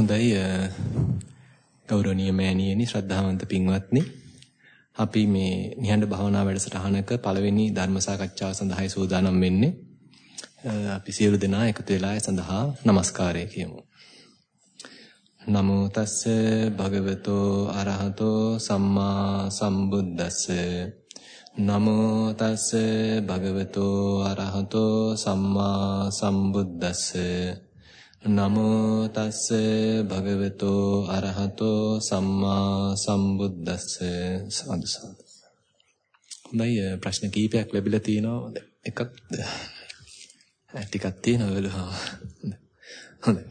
හොඳයි ගෞරවනීය මෑණියනි ශ්‍රද්ධාවන්ත පින්වත්නි. අපි මේ නිහඬ භාවනා වැඩසටහනක පළවෙනි ධර්ම සාකච්ඡාව සඳහායි සූදානම් වෙන්නේ. අපි සියලු දෙනා එකතු වෙලා ඒ සඳහා নমස්කාරය කියමු. නමෝ තස්ස භගවතෝ අරහතෝ සම්මා සම්බුද්දස්ස. නමෝ තස්ස භගවතෝ අරහතෝ සම්මා සම්බුද්දස්ස. නමෝ තස්ස භගවතෝ අරහතෝ සම්මා සම්බුද්දස්ස සාදු සාදු. හොඳයි ප්‍රශ්න කීපයක් ලැබිලා තිනවා. එකක් ටිකක් තියෙනවා වෙලහා. හොඳයි.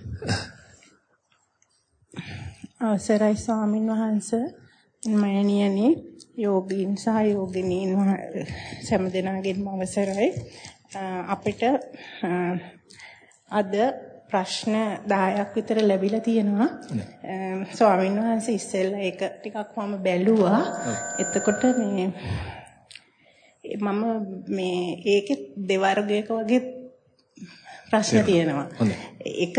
අවසරයි ස්වාමින් වහන්සේ මෑණියනි යෝගීන් සහ යෝගිනීන් සෑම දෙනාගේම අවසරයි අපිට අද ප්‍රශ්න 10ක් විතර ලැබිලා තියෙනවා. ස්වාමීන් වහන්සේ ඉස්සෙල්ලා ඒක ටිකක් මම බැලුවා. එතකොට මේ මම මේ ඒකේ දෙවර්ගයක වගේ ප්‍රශ්න තියෙනවා. එක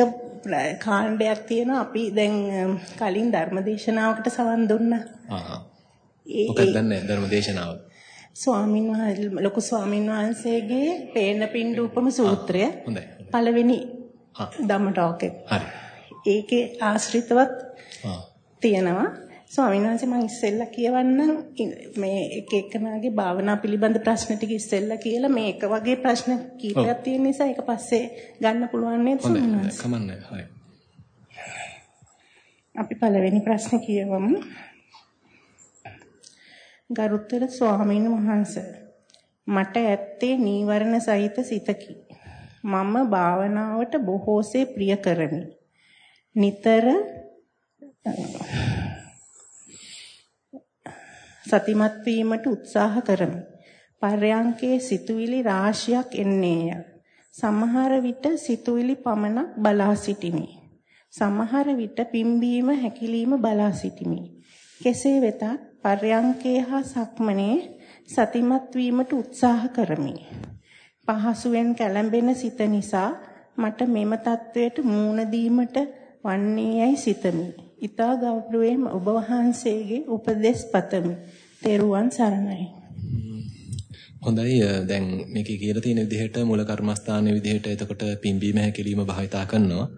කාණ්ඩයක් තියෙනවා අපි දැන් කලින් ධර්මදේශනාවකට සවන් දුන්නා. ආ. මොකක්ද දන්නේ ධර්මදේශනාව? ස්වාමීන් වහන්සේ ලොකු ස්වාමීන් වහන්සේගේ පේන පින්ඩූපම සූත්‍රය. හොඳයි. පළවෙනි ධම්ම ටෝක් එක. හරි. ඒකේ ආශ්‍රිතවත් තියෙනවා. ස්වාමීන් වහන්සේ මම ඉස්සෙල්ලා කියවන්නම් මේ එක එකනාගේ භාවනා පිළිබඳ ප්‍රශ්න ටික ඉස්සෙල්ලා කියලා මේ එක වගේ ප්‍රශ්න කීපයක් තියෙන නිසා ඒක පස්සේ ගන්න පුළුවන් නේද ස්වාමීන්. අපි පළවෙනි ප්‍රශ්න කියවමු. ගරුතර ස්වාමීන් වහන්සේ මට ඇත්තේ නීවරණ සහිත සිතකි. මම භාවනාවට බොහෝසේ ප්‍රිය කරමි. නිතර සතිමත් වීමට උත්සාහ කරමි. පර්යංකේ සිතුවිලි රාශියක් එන්නේය. සමහර විට සිතුවිලි පමණක් බලා සිටිමි. සමහර විට පිම්බීම හැකිලිම බලා සිටිමි. කෙසේ වෙතත් පර්යංකේ හා සක්මනේ සතිමත් වීමට උත්සාහ කරමි. පහසුවෙන් කැළඹෙන සිත නිසා මට මෙම தത്വයට මූණ දීමට වන්නේයයි සිතමි. ඊතා ගෞරවයෙන් ඔබ වහන්සේගේ උපදෙස් පතමි. තෙරුවන් සරණයි. හොඳයි දැන් මේකේ කියලා තියෙන විදිහට මූල කර්මස්ථානයේ විදිහට එතකොට පිම්බීම හැකිලිම භාවිතා කරනවා.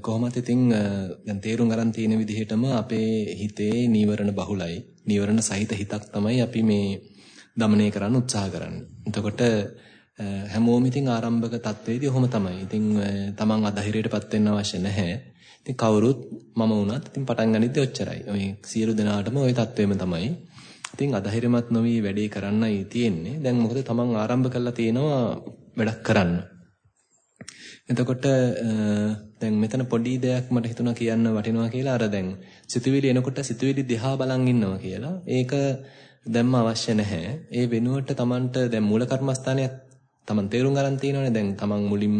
කොහොමත් ඉතින් දැන් තේරුම් ගන්න තියෙන විදිහටම අපේ හිතේ නීවරණ බහුලයි. නීවරණ සහිත හිතක් තමයි අපි මේ දමනය කරන්න උත්සාහ කරන්නේ. එතකොට හැමෝම ඉතින් ආරම්භක තත්වයේදී ඔහොම තමයි. ඉතින් තමන් අධෛර්යයටපත් වෙන්න අවශ්‍ය නැහැ. ඉතින් කවුරුත් මම වුණත් ඉතින් පටන් ගනිද්දී ඔච්චරයි. ඔය සියලු දෙනාටම ওই තත්වෙම තමයි. ඉතින් අධෛර්යමත් නොවි වැඩේ කරන්නයි තියෙන්නේ. දැන් මොකද තමන් ආරම්භ කළා තියෙනවා වැඩක් කරන්න. එතකොට දැන් මෙතන පොඩි දෙයක් මට හිතුණා කියන්න වටිනවා කියලා අර දැන් සිතුවිලි එනකොට සිතුවිලි දිහා බලන් ඉන්නවා කියලා. ඒක දැම්ම අවශ්‍ය නැහැ. ඒ වෙනුවට Tamanට දැන් මූල කර්මස්ථානයක් තමන් තේරුම් ගන්න තියෙනවනේ දැන් තමන් මුලින්ම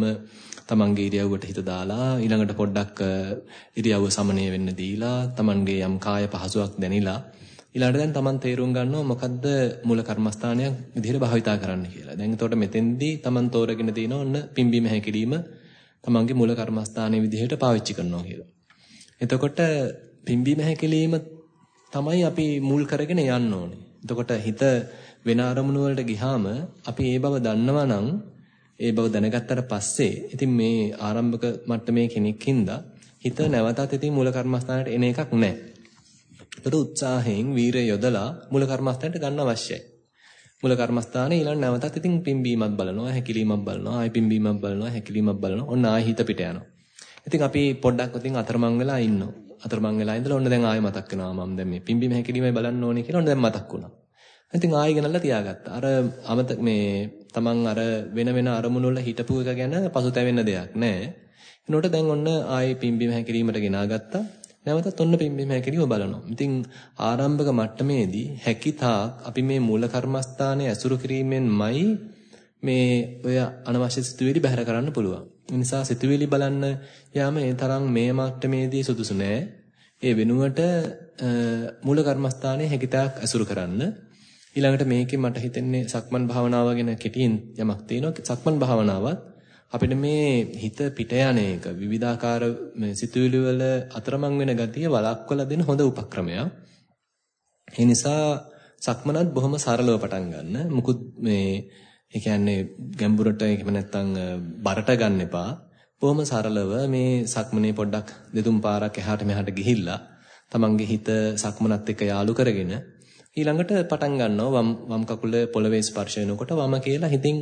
තමන්ගේ ඉරියව්වට හිත දාලා ඊළඟට පොඩ්ඩක් ඉරියව්ව සමනය වෙන්න දීලා තමන්ගේ යම් කාය පහසුවක් දැනිලා ඊළඟට දැන් තමන් තේරුම් ගන්නවා මොකද්ද මූල කර්මස්ථානයක් විදිහට භාවිතා කරන්න කියලා. දැන් එතකොට මෙතෙන්දී තමන් තෝරගෙන තියෙන ඔන්න පිම්බීම හැකිලිම තමන්ගේ මූල කර්මස්ථානයේ විදිහට පාවිච්චි කරනවා කියලා. එතකොට පිම්බීම හැකිලිම තමයි අපි මුල් කරගෙන යන්න ඕනේ. එතකොට හිත වෙන අරමුණු වලට ගිහාම අපි ඒ බව දන්නවා නම් ඒ බව දැනගත්තට පස්සේ ඉතින් මේ ආරම්භක මට්ටමේ කෙනෙක්ින්ද හිත නැවතත් ඉතින් මූල කර්මස්ථානයට එන එකක් නැහැ. ඒකට උත්සාහයෙන් වීරය යොදලා මූල කර්මස්ථානයට ගන්න අවශ්‍යයි. මූල කර්මස්ථානේ ඊළඟ නැවතත් ඉතින් පිම්බීමක් බලනවා, හැකිලීමක් බලනවා, ආයි පිම්බීමක් බලනවා, හැකිලීමක් බලනවා. ඔන්න ආයි හිත පිට යනවා. ඉතින් අපි පොඩ්ඩක් ඉතින් අතරමං වෙලා ඉන්නවා. අතරමං වෙලා ඉඳලා ඔන්න දැන් ආයෙ මතක් වෙනවා මම දැන් මේ පිම්බීම හැකිලීමයි බලන්න ඕනේ කියලා ඔන්න දැන් මතක් වුණා. ඉතින් ආයෙ ගෙනල්ලා තියාගත්තා. අර අමතක මේ තමන් අර වෙන වෙන අරමුණු වල හිටපු එක ගැන පසුතැවෙන්න දෙයක් නැහැ. එනකොට දැන් ඔන්න ආයෙ පිම්බීම හැකිරීමට ගෙනාගත්තා. නැවතත් ඔන්න පිම්බීම හැකිරීම බලනවා. ඉතින් ආරම්භක මට්ටමේදී හැකිතාක් අපි මේ මූල කර්මස්ථානයේ ඇසුරු කිරීමෙන්මයි මේ ඔය අනවශ්‍ය සිතුවිලි බැහැර කරන්න පුළුවන්. ඒ නිසා සිතුවිලි බලන්න යාම ඒ තරම් මේ මට්ටමේදී සුදුසු නෑ. ඒ වෙනුවට මූල කර්මස්ථානයේ හැකිතාක් ඇසුරු කරන්න ඊළඟට මේකේ මට හිතෙන්නේ සක්මන් භාවනාව ගැන කෙටියෙන් යමක් තියෙනවා. සක්මන් භාවනාවත් අපිට මේ හිත පිට යන එක විවිධාකාර මේ සිතුවිලි වල අතරමං වෙන ගතිය වළක්වලා දෙන හොඳ උපක්‍රමයක්. ඒ නිසා සක්මනත් බොහොම සරලව පටන් ගන්න. මුකුත් මේ ඒ කියන්නේ ගැඹුරට එහෙම නැත්නම් බරට ගන්න එපා. බොහොම සරලව මේ සක්මනේ පොඩ්ඩක් දෙතුන් පාරක් එහාට මෙහාට ගිහිල්ලා තමන්ගේ හිත සක්මනත් එක්ක යාලු කරගෙන ඊළඟට පටන් ගන්නවා වම් වම් කකුල පොළවේ ස්පර්ශ වෙනකොට වම කියලා හිතින්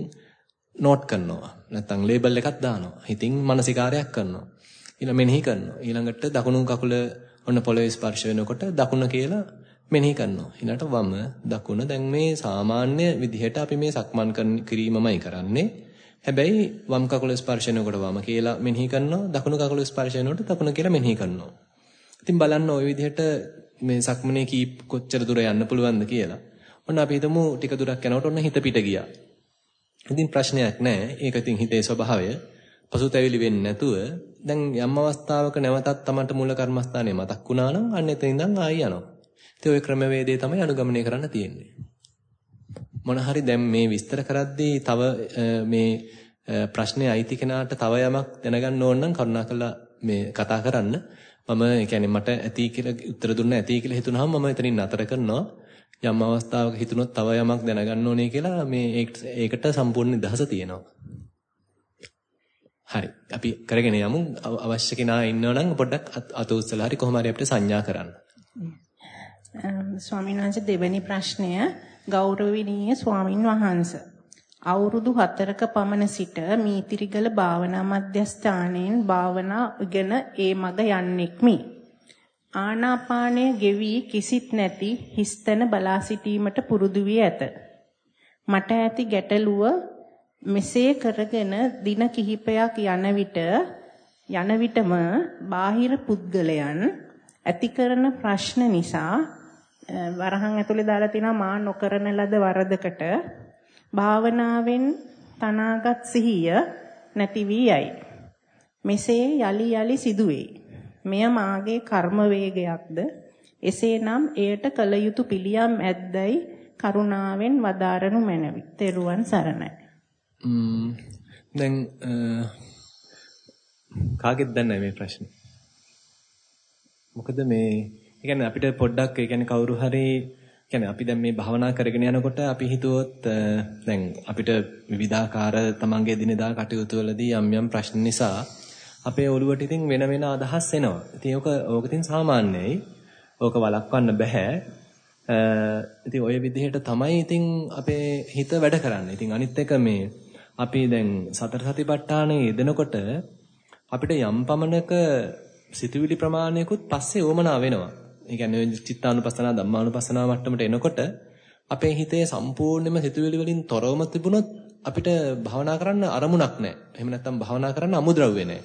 නෝට් කරනවා. නැත්නම් ලේබල් එකක් දානවා. හිතින් මානසිකාරයක් කරනවා. ඊළඟ මෙනෙහි කරනවා. ඊළඟට දකුණු කකුල ඔන්න පොළවේ ස්පර්ශ වෙනකොට දකුණ කියලා මෙනෙහි කරනවා. ඊළඟට වම දකුණ දැන් මේ සාමාන්‍ය විදිහට අපි මේ සක්මන් කිරීමමයි කරන්නේ. හැබැයි වම් කකුල ස්පර්ශ වෙනකොට වම කියලා මෙනෙහි කරනවා. දකුණු කකුල ස්පර්ශ වෙනකොට දකුණ කියලා මෙනෙහි කරනවා. ඉතින් බලන්න ওই විදිහට මේ සක්මනේ කීප කොච්චර දුර යන්න පුළුවන්ද කියලා. ඔන්න අපි හිතමු ටික දුරක් යනකොට ඔන්න හිත පිට ගියා. ඉතින් ප්‍රශ්නයක් නැහැ. ඒක ඉතින් හිතේ ස්වභාවය. පසුතැවිලි වෙන්නේ නැතුව දැන් යම් අවස්ථාවක නැවතත් Tamanට මූල කර්මස්ථානය මතක් වුණා නම් අන්න එතන ඉඳන් ආයි යනවා. ඉතින් ওই ක්‍රමවේදය තමයි අනුගමනය කරන්න තියෙන්නේ. මොන හරි දැන් මේ විස්තර කරද්දී තව මේ ප්‍රශ්නේ අයිති කෙනාට තව යමක් දැනගන්න ඕන නම් කරුණාකරලා මේ කතා කරන්න. මම ඒ කියන්නේ මට ඇති කියලා උත්තර දුන්න ඇති කියලා හිතුනහම මම එතනින් නතර කරනවා. යම් අවස්ථාවක හිතුනොත් තව යමක් දැනගන්න ඕනේ කියලා මේ ඒකට සම්පූර්ණ නිදහස තියෙනවා. හරි. අපි කරගෙන යමු. අවශ්‍ය කෙනා ඉන්නවනම් පොඩ්ඩක් අත උස්සලා හරි කොහොම හරි අපිට සංඥා කරන්න. ස්වාමීන් වහන්සේ දෙවෙනි ප්‍රශ්නය ගෞරවණීය ස්වාමින් වහන්සේ අවුරුදු 4ක පමණ සිට මීතිරිගල භාවනා මධ්‍යස්ථානයෙන් භාවනා ඉගෙන ඒ මග යන්නෙක්මි. ආනාපානය ගෙවි කිසිත් නැති හිස්තන බලා සිටීමට පුරුදු වී ඇත. මට ඇති ගැටලුව මෙසේ කරගෙන දින කිහිපයක් යන විට යන විටම බාහිර පුද්ගලයන් ඇති කරන ප්‍රශ්න නිසා වරහන් ඇතුලේ දාලා තිනවා මා නොකරන ලද වරදකට භාවනාවෙන් තනාගත් සිහිය නැති වී යයි. මෙසේ යලි යලි සිදුවේ. මෙය මාගේ කර්ම වේගයක්ද? එසේනම් එයට කල යුතු පිළියම් ඇද්දයි කරුණාවෙන් වදාරනු මැනවි. තෙරුවන් සරණයි. දැන් කාගෙද දන්නේ මේ ප්‍රශ්නේ? මොකද මේ කියන්නේ අපිට පොඩ්ඩක් ඒ කියන්නේ කවුරු හරි කියන්නේ අපි දැන් මේ භාවනා කරගෙන යනකොට අපි හිතුවොත් දැන් අපිට විවිධාකාර තමන්ගේ දිනදා කටයුතු වලදී යම් යම් ප්‍රශ්න නිසා අපේ ඔළුවට ඉතින් වෙන වෙන අදහස් එනවා. ඉතින් ඕක ඕක ඉතින් සාමාන්‍යයි. ඕක වළක්වන්න බෑ. ඉතින් ওই විදිහට තමයි ඉතින් අපේ හිත වැඩ කරන්නේ. ඉතින් අනිත් එක මේ අපි දැන් සතර සතිපට්ඨානයේ යෙදෙනකොට අපිට යම් පමණක සිතුවිලි ප්‍රමාණයකුත් පස්සේ ඕමනා වෙනවා. ඒ කියන්නේ චිත්තානුපස්සනා ධම්මානුපස්සනා මට්ටමට එනකොට අපේ හිතේ සම්පූර්ණයෙන්ම සිතුවිලි වලින් තොරවම තිබුණොත් අපිට භවනා කරන්න අරමුණක් නැහැ. එහෙම නැත්නම් භවනා කරන්න අමුද්‍රව්‍ය නැහැ.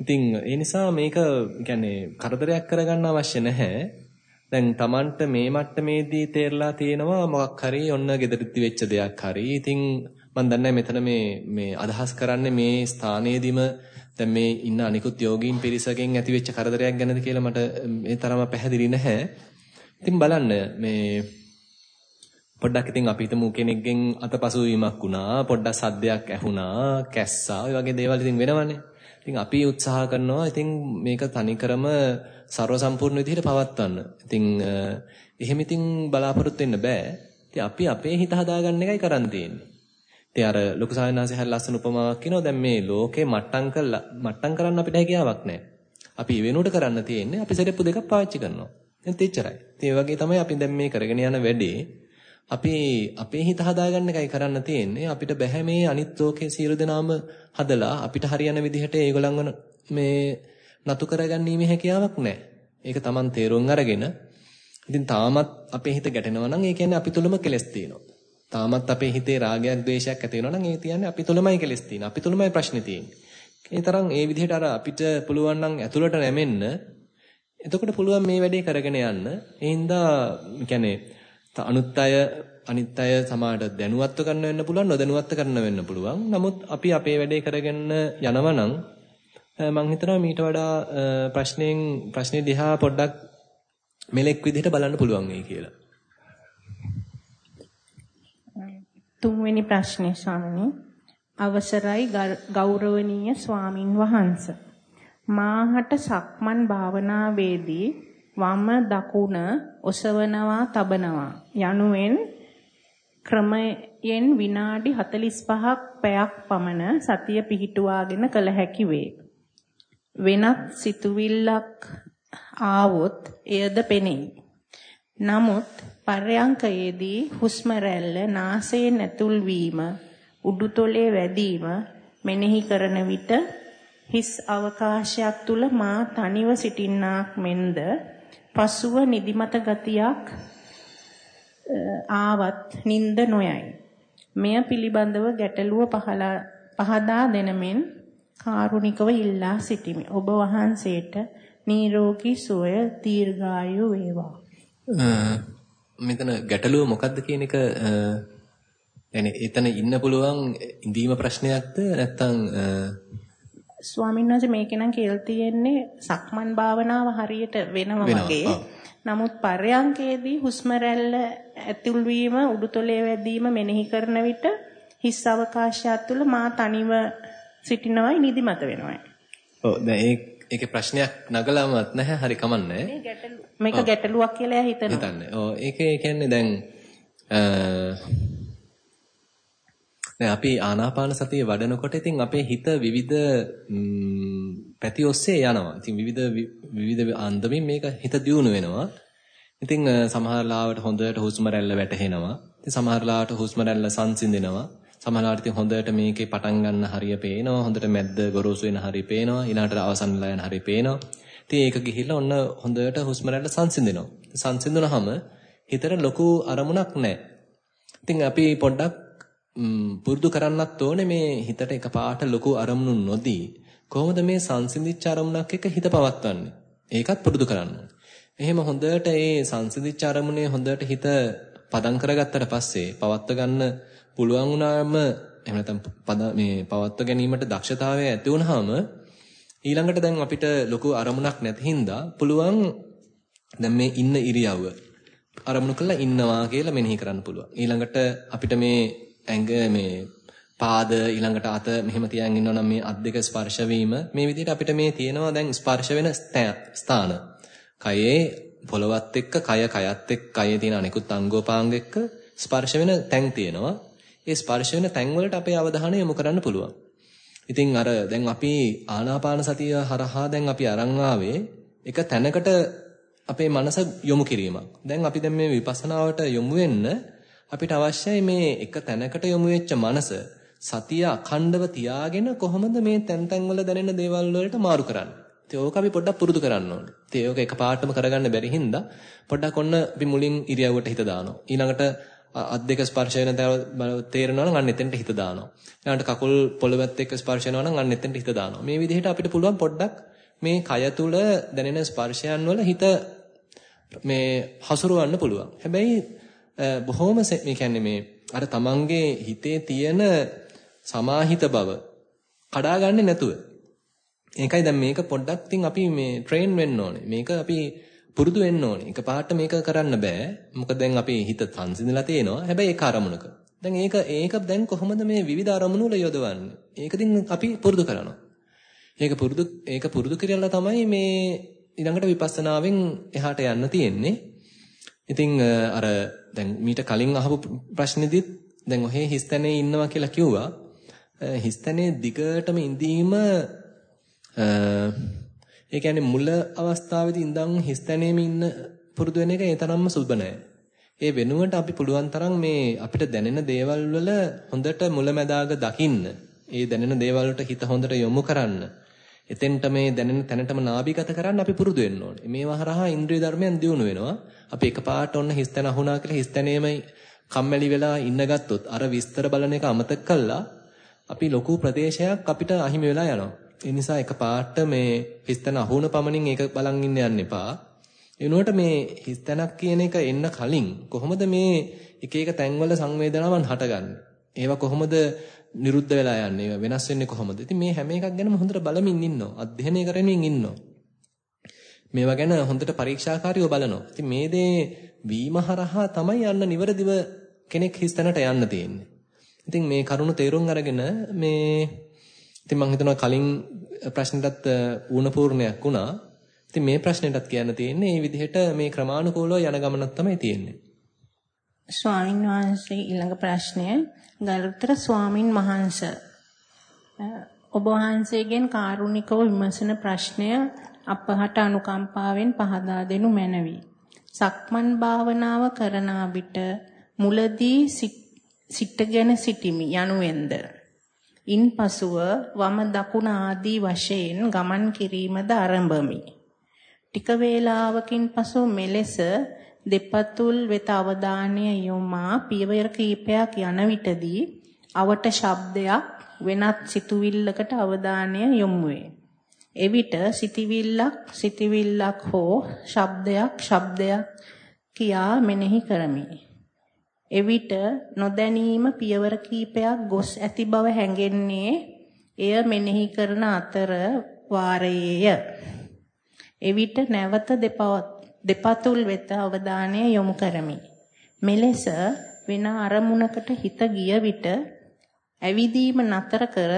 ඉතින් ඒ නිසා මේක කියන්නේ කරදරයක් කරගන්න අවශ්‍ය නැහැ. දැන් Tamanට මේ මට්ටමේදී තේරලා තියෙනවා මොකක් හරි ඔන්න gederitti වෙච්ච දෙයක් හරි. ඉතින් මම දන්නේ මෙතන මේ මේ අදහස් කරන්නේ මේ ස්ථානයේදීම දැන් මේ ඉන්න අනිකුත් යෝගීන් පිරිසකින් ඇතිවෙච්ච කරදරයක් ගැනද කියලා මට මේ තරම පැහැදිලි නැහැ. ඉතින් බලන්න මේ පොඩ්ඩක් ඉතින් අපි හිතමු කෙනෙක්ගෙන් අතපසු වීමක් වුණා, පොඩ්ඩක් සද්දයක් ඇහුණා, කැස්සා, ඔය වගේ දේවල් ඉතින් වෙනවනේ. ඉතින් අපි උත්සාහ කරනවා ඉතින් මේක තනිකරම ਸਰව සම්පූර්ණ විදිහට පවත්වන්න. ඉතින් එහෙම ඉතින් බලාපොරොත්තු වෙන්න බෑ. ඉතින් අපි අපේ හිත හදාගන්න එකයි කරන් තියෙන්නේ. ඉතින් අර ලොකු සායනාසේ හරි ලස්සන උපමාවක් කියනවා දැන් මේ ලෝකේ මට්ටම් කළා මට්ටම් කරන්න අපිට හැකියාවක් නැහැ. අපි වෙනුවට කරන්න තියෙන්නේ අපි සෙරෙප්පු දෙකක් පාවිච්චි කරනවා. දැන් තෙච්චරයි. ඉතින් ඒ වගේ තමයි අපි දැන් මේ කරගෙන යන වැඩේ අපි අපේ හිත හදාගන්න එකයි කරන්න තියෙන්නේ. අපිට බෑ මේ අනිත් ලෝකයේ සියලු දෙනාම හදලා අපිට හරියන විදිහට ඒගොල්ලන්ව මේ නතු කරගන්නීමේ හැකියාවක් නැහැ. ඒක Taman තේරුම් අරගෙන ඉතින් තාමත් අපේ හිත ගැටෙනවා නම් ඒ කියන්නේ අපි තුලම කෙලස් තියෙනවා. තාමත් අපේ හිතේ රාගයක් ද්වේෂයක් ඇති වෙනවා නම් ඒ කියන්නේ අපි තුලමයි කෙලස් තියෙන්නේ. අපි තුලමයි ප්‍රශ්නේ තියෙන්නේ. ඒ තරම් ඒ විදිහට අර අපිට පුළුවන් නම් ඇතුළට නැමෙන්න එතකොට පුළුවන් මේ වැඩේ කරගෙන යන්න. ඒ හින්දා කියන්නේ අනුත් අය අනිත් අය සමාජයට දැනුවත්ව කරන්න වෙන්න පුළුවන් නොදැනුවත්ව කරන්න වෙන්න පුළුවන්. නමුත් අපි අපේ වැඩේ කරගෙන යනවා නම් මම හිතනවා මීට වඩා ප්‍රශ්නෙන් ප්‍රශ්නේ දිහා පොඩ්ඩක් මෙලෙක් විදිහට බලන්න පුළුවන් වෙයි කියලා. තුන්වෙනි ප්‍රශ්නේ ස්වාමීනි අවසරයි ගෞරවනීය ස්වාමින් වහන්ස මාහට සක්මන් භාවනාවේදී වම දකුණ ඔසවනවා තබනවා යනුවෙන් ක්‍රමයෙන් විනාඩි 45ක් පැයක් පමණ සතිය පිහිටුවාගෙන කළ හැකි වේ. වෙනත් සිතුවිල්ලක් ආවොත් එයද පෙනෙයි. නමුත් පර්යංකයේදී හුස්ම රැල්ල නාසයෙන් ඇතුල් වීම උඩුතොලේ වැදීම මෙනෙහි කරන විට හිස් අවකාශයක් තුල මා තනිව සිටින්නාක් මෙන්ද පසුව නිදිමත ගතියක් ආවත් නිින්ද නොයයි. මෙය පිළිබඳව ගැටලුව පහදා දෙනමෙන් කාරුණිකව ඉල්ලා සිටිමි. ඔබ වහන්සේට නිරෝගී සුවය දීර්ඝායු වේවා. මෙතන ගැටලුව මොකද්ද කියන එක يعني එතන ඉන්න පුළුවන් ඉඳීම ප්‍රශ්නයක්ද නැත්නම් ස්වාමීන් වහන්සේ මේකේ නම් කියලා තියෙන්නේ සක්මන් භාවනාව හරියට වෙනම වගේ. නමුත් පර්යංකේදී හුස්ම රැල්ල ඇතුල් වීම උඩුතොලේ වැදීම මෙනෙහි කරන විට හිස් අවකාශයක් තුල මා තනිව සිටිනවයි නිදිමත වෙනවයි. ඔව් දැන් ඒ ඒකේ ප්‍රශ්නයක් නගලමත් නැහැ හරි කමන්නේ. මේක ගැටලුවක් කියලා හිතනවා. හිතන්නේ. ඔව් ඒකේ කියන්නේ දැන් දැන් අපි ආනාපාන සතිය වඩනකොට ඉතින් අපේ හිත විවිධ පැති ඔස්සේ යනවා. ඉතින් විවිධ විවිධ අන්දමින් මේක හිත දියුණු වෙනවා. ඉතින් සමහර ලාවට හොඳට හුස්ම රැල්ල වැටහෙනවා. ඉතින් සමහර ලාවට හුස්ම රැල්ල සංසිඳෙනවා. සමහර ලාවට ඉතින් හොඳට මේකේ පටන් ගන්න හරිය පේනවා. හොඳට මැද්ද ගොරෝසු වෙන හරිය පේනවා. ඊළඟට අවසන් වෙලා යන හරිය පේනවා. ඉතින් ඒක ගිහිල්ලා ඔන්න හොඳට හුස්ම රැල්ල සංසිඳෙනවා. සංසිඳුනහම හිතට ලොකු අරමුණක් නැහැ. ඉතින් අපි පොඩ්ඩක් පුරුදු කරන්නත් ඕනේ මේ හිතට එකපාරට ලොකු අරමුණු නොදී කොහොමද මේ සංසිඳිච්ච අරමුණක් එක්ක හිත පවත්වන්නේ? ඒකත් පුරුදු කරන්න එහෙම හොඳට ඒ සංසිඳිච්ච අරමුණේ හොඳට හිත පදම් කරගත්තට පස්සේ පවත්ව ගන්න පුළුවන් වුණාම එහෙම නැත්නම් පද මේ පවත්ව ගැනීමට දක්ෂතාවය ඇති වුනහම ඊළඟට දැන් අපිට ලොකු අරමුණක් නැති හින්දා පුළුවන් දැන් මේ ඉන්න ඉරියව්ව අරමුණු කරලා ඉන්නවා කියලා මෙනෙහි කරන්න පුළුවන්. ඊළඟට අපිට මේ ඇඟ මේ පාද ඊළඟට අත මෙහෙම තියන් ඉන්නවනම් මේ අත් දෙක ස්පර්ශ වීම මේ විදිහට අපිට මේ තියෙනවා දැන් ස්පර්ශ වෙන ස්ථාන. කයේ පොළවත් එක්ක කය කයත් එක්ක කයේ තියෙන අනිකුත් අංගෝපාංග එක්ක ස්පර්ශ වෙන තැන් තියෙනවා. ඒ ස්පර්ශ වෙන තැන් වලට අපේ අවධානය යොමු කරන්න පුළුවන්. ඉතින් අර දැන් අපි ආනාපාන සතිය හරහා දැන් අපි අරන් ආවේ එක තැනකට අපේ මනස යොමු කිරීමක්. දැන් අපි දැන් මේ විපස්සනාවට යොමු වෙන්න අපිට අවශ්‍යයි මේ එක තැනකට යොමු වෙච්ච මනස සතිය අඛණ්ඩව තියාගෙන කොහොමද මේ තැන් තැන් වල දැනෙන දේවල් වලට මාරු කරන්නේ. ඉතින් ඕක අපි පොඩ්ඩක් පුරුදු කරන්න ඕනේ. ඉතින් ඕක එකපාරටම කරගන්න බැරි හින්දා පොඩ්ඩක් ඔන්න අපි මුලින් ඉරියව්වට හිත දානවා. ඊළඟට අත් දෙක ස්පර්ශ වෙන තේරෙනවා නම් අන්න එතෙන්ට හිත දානවා. ඊළඟට කකුල් පොළවත් එක්ක ස්පර්ශ වෙනවා නම් අන්න එතෙන්ට හිත දානවා. මේ විදිහට අපිට පුළුවන් පොඩ්ඩක් මේ කය තුල දැනෙන ස්පර්ශයන් වල හිත මේ හසුරවන්න පුළුවන්. හැබැයි බොහොම මේ කියන්නේ මේ අර තමන්ගේ හිතේ තියෙන සමාහිත බව කඩාගන්නේ නැතුව. ඒකයි දැන් මේක පොඩ්ඩක් තින් අපි මේ ට්‍රේන් වෙන්න ඕනේ. මේක අපි පුරුදු වෙන්න ඕනේ. එකපාරට මේක කරන්න බෑ. මොකද දැන් අපි හිත සංසිඳලා තියෙනවා. හැබැයි ඒක අරමුණක. දැන් ඒක ඒක දැන් කොහොමද මේ විවිධ අරමුණු වල යොදවන්නේ? ඒක අපි පුරුදු කරනවා. ඒක පුරුදු ඒක පුරුදු කරලා තමයි මේ ඊළඟට විපස්සනාවෙන් එහාට යන්න තියෙන්නේ. ඉතින් අර දැන් මීට කලින් අහපු ප්‍රශ්නේදීත් දැන් ඔහේ හිස්තැනේ ඉන්නවා කියලා කිව්වා. හිස්තැනේ දිගටම ඉඳීම ඒ කියන්නේ මුල අවස්ථාවේදී ඉඳන් හිස්තැනේම ඉන්න පුරුදු වෙන එක ඒ තරම්ම සුබ නැහැ. ඒ වෙනුවට අපි පුළුවන් තරම් මේ අපිට දැනෙන දේවල් වල හොඳට මුලැමැදාග දකින්න. ඒ දැනෙන දේවල් වලට හිත හොඳට යොමු කරන්න. එතෙන්ට මේ දැනෙන තැනටම නාභිගත කරන්න අපි පුරුදු වෙන්න ඕනේ. මේවා හරහා ඉන්ද්‍රිය ධර්මයන් දියුණු වෙනවා. අපි එකපාරට ඔන්න හිස්තැන අහුණා කියලා හිස්තැනේම කම්මැලි වෙලා ඉන්න ගත්තොත් අර විස්තර බලන එක අමතක කළා අපි ලොකු ප්‍රදේශයක් අපිට අහිමි වෙලා යනවා. ඒ නිසා එකපාරට මේ හිස්තැන අහුණ පමණින් ඒක බලන් ඉන්න යන්න එපා. එනකොට මේ හිස්තැනක් කියන එක එන්න කලින් කොහොමද මේ එක එක තැන්වල සංවේදනාවන් හටගන්නේ? ඒවා කොහොමද නිරුද්ධ වෙලා යන්නේ? ඒවා වෙනස් වෙන්නේ කොහොමද? ඉතින් මේ හැම එකක් ගැනම හොඳට බලමින් ඉන්නවා. අධ්‍යයනය කරමින් ඉන්නවා. මේවා ගැන හොඳට පරීක්ෂාකාරීව බලනවා. ඉතින් මේ දේ වීම හරහා තමයි යන්න නිවරදිව කෙනෙක් හිස්තැනට යන්න තියෙන්නේ. ඉතින් මේ කරුණු තේරුම් අරගෙන මේ ඉතින් මම හිතනවා කලින් ප්‍රශ්නෙටත් ඌණ පූර්ණයක් වුණා. ඉතින් මේ ප්‍රශ්නෙටත් කියන්න තියෙන්නේ මේ විදිහට මේ ක්‍රමානුකූලව යන ගමනක් තමයි තියෙන්නේ. ස්වාමින් වහන්සේ ඊළඟ ප්‍රශ්නය ගරුතර ස්වාමින් වහන්සේ ඔබ වහන්සේගෙන් කාරුණිකව විමසන ප්‍රශ්නය අපහට අනුකම්පාවෙන් පහදා දෙනු මැනවි. සක්මන් භාවනාව කරන විට මුලදී සිටගෙන සිටිමි යනුවෙන්ද ඉන්පසුව වම දකුණ ආදී වශයෙන් ගමන් කිරීමද ආරම්භමි. ටික වේලාවකින් පසු මෙලෙස දෙපතුල් වෙත අවධානය යොමා පියවර කීපයක් යන විටදී අවට ශබ්දයක් වෙනත් සිතුවිල්ලකට අවධානය යොමු වේ. එවිට සිතවිල්ලක් සිතවිල්ලක් හෝ ශබ්දයක් ශබ්දයක් කියා මෙනෙහි කරමි. එවිට නොදැනීම පියවර කීපයක් ගොස් ඇති බව හැඟෙන්නේ එය මෙනෙහි කරන අතර වාරයේය. එවිට නැවත දෙපතුල් වෙත අවධානය යොමු කරමි. මෙලෙස වෙන අරමුණකට හිත ගිය විට ඇවිදීම නතර කර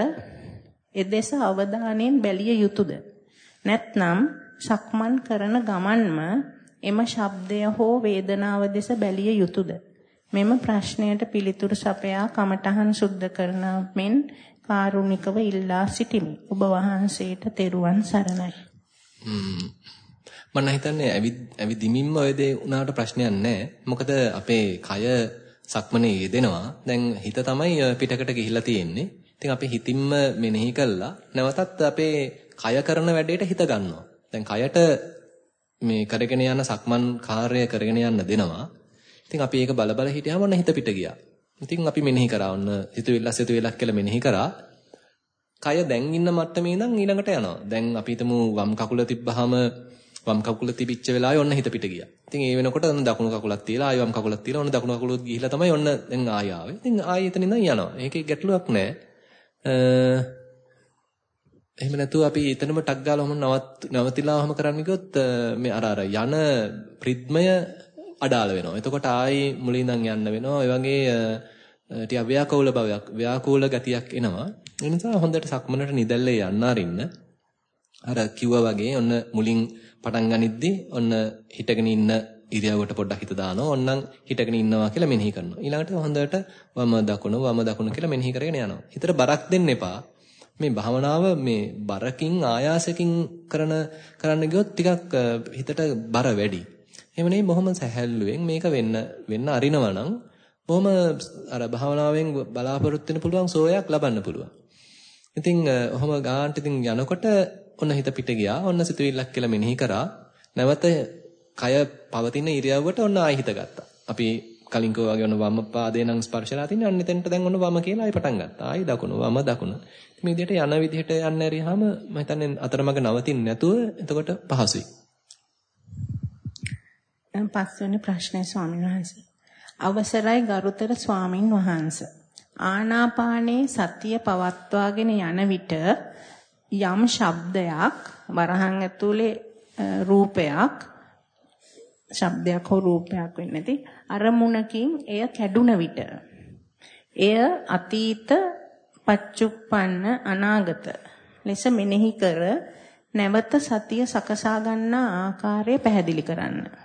එදෙස අවධානයෙන් බැලිය යුතුයද? නැත්නම් සක්මන් කරන ගමන්ම එම ශබ්දය හෝ වේදනාව දෙස බැලිය යුතුයද? මෙම ප්‍රශ්නයට පිළිතුරු සපයා කමඨහන් සුද්ධ කරන මෙන් කාරුණිකව ඉල්ලා සිටිමි. ඔබ වහන්සේට තෙරුවන් සරණයි. මම හිතන්නේ ඇවිදිමින්ම ඔය දේ උනාට ප්‍රශ්නයක් නැහැ. මොකද අපේ කය සක්මනේ යෙදෙනවා. දැන් හිත තමයි පිටකට ගිහිල්ලා තියෙන්නේ. ඉතින් අපි හිතින්ම මෙනෙහි කළා නැවතත් අපේ කය කරන වැඩේට හිත ගන්නවා. දැන් කයට මේ කරගෙන යන සක්මන් කාර්යය කරගෙන යන්න දෙනවා. ඉතින් අපි ඒක බල බල හිටියාම ඔන්න හිත පිට ගියා. ඉතින් අපි මෙනෙහි කරා ඔන්න සිතුවිල්ල සිතුවිල්ලක් කියලා මෙනෙහි කරා. කය දැන් ඉන්න මට්ටමේ ඉඳන් ඊළඟට යනවා. දැන් අපි හිතමු වම් කකුල තිබ්බහම වම් කකුල තිබිච්ච වෙලාවේ ඔන්න හිත පිට ගියා. ඉතින් ඒ වෙනකොට ඔන්න දකුණු කකුලක් තියලා ආයි වම් කකුලක් තියලා ඔන්න දකුණු කකුලත් ගිහිලා තමයි ඔන්න දැන් ආය ආවේ. ඉතින් ආයි එතන ඉඳන් යනවා. ඒකේ ගැටලුවක් නැහැ. එහෙම නැතුව අපි එතනම ටක් ගාලා ඔහම නවත් නවතිලා ඔහම කරන්න ගියොත් මේ අර අර යන රිද්මය අඩාල වෙනවා. එතකොට ආයි මුලින් ඉඳන් යන්න වෙනවා. ඒ වගේ ටික ව්‍යාකූල භාවයක් ව්‍යාකූල ගතියක් එනවා. ඒ නිසා හොඳට සක්මනට නිදැල්ලේ යන්න අරින්න. අර කිව්වා වගේ ඔන්න මුලින් පටන් ගනිද්දී ඔන්න හිටගෙන ඉන්න ඉරියව්වට පොඩ්ඩක් හිත දානවා. ඕන්නම් හිටගෙන ඉන්නවා කියලා මෙනෙහි කරනවා. ඊළඟට හොඳට වම දකුණ වම දකුණ කියලා මෙනෙහි කරගෙන යනවා. හිතට බරක් දෙන්න එපා. මේ භාවනාව මේ බරකින් ආයාසකින් කරන කරන්න ගියොත් ටිකක් හිතට බර වැඩි. එහෙම නෙවෙයි බොහොම සැහැල්ලුවෙන් මේක වෙන්න වෙන්න අරිනවා නම් බොහොම අර භාවනාවෙන් බලාපොරොත්තු වෙන්න පුළුවන් සෝයක් ලබන්න පුළුවන්. ඉතින් ඔහොම ගාන්ට ඉතින් යනකොට ඔන්න හිත පිට ගියා. ඔන්න සිතුවිල්ලක් කියලා මෙනෙහි කරා. නැවත කය පවතින ඉරියව්වට ඔන්න ආයි හිත ගත්තා. අපි කලින් කෝ වගේ ඔන්න වම පාදේ නම් ස්පර්ශලා තින්නේ අන්න එතනට දැන් ඔන්න වම කියලා ආයි පටන් ගත්තා. ආයි දකුණු වම දකුණු. මේ විදිහට යන විදිහට යන්න ඇරියාම මම හිතන්නේ අතරමඟ නවතින්නේ නැතුව එතකොට පහසුයි. පස්වෙනි ප්‍රශ්නේ ස්වාමීන් වහන්සේ. අවසරයි ගරුතර ස්වාමින් වහන්සේ. ආනාපානයේ සතිය පවත්වාගෙන යන විට යම් ශබ්දයක් වරහන් ඇතුලේ රූපයක් ශබ්දයක් හෝ රූපයක් වෙන්නේ නැති අරමුණකින් එය කැඩුන විට එය අතීත පච්චුප්පන්න අනාගත ලෙස මෙනෙහි කර නැවත සතිය සකසා ගන්නා ආකාරය පැහැදිලි කරන්න.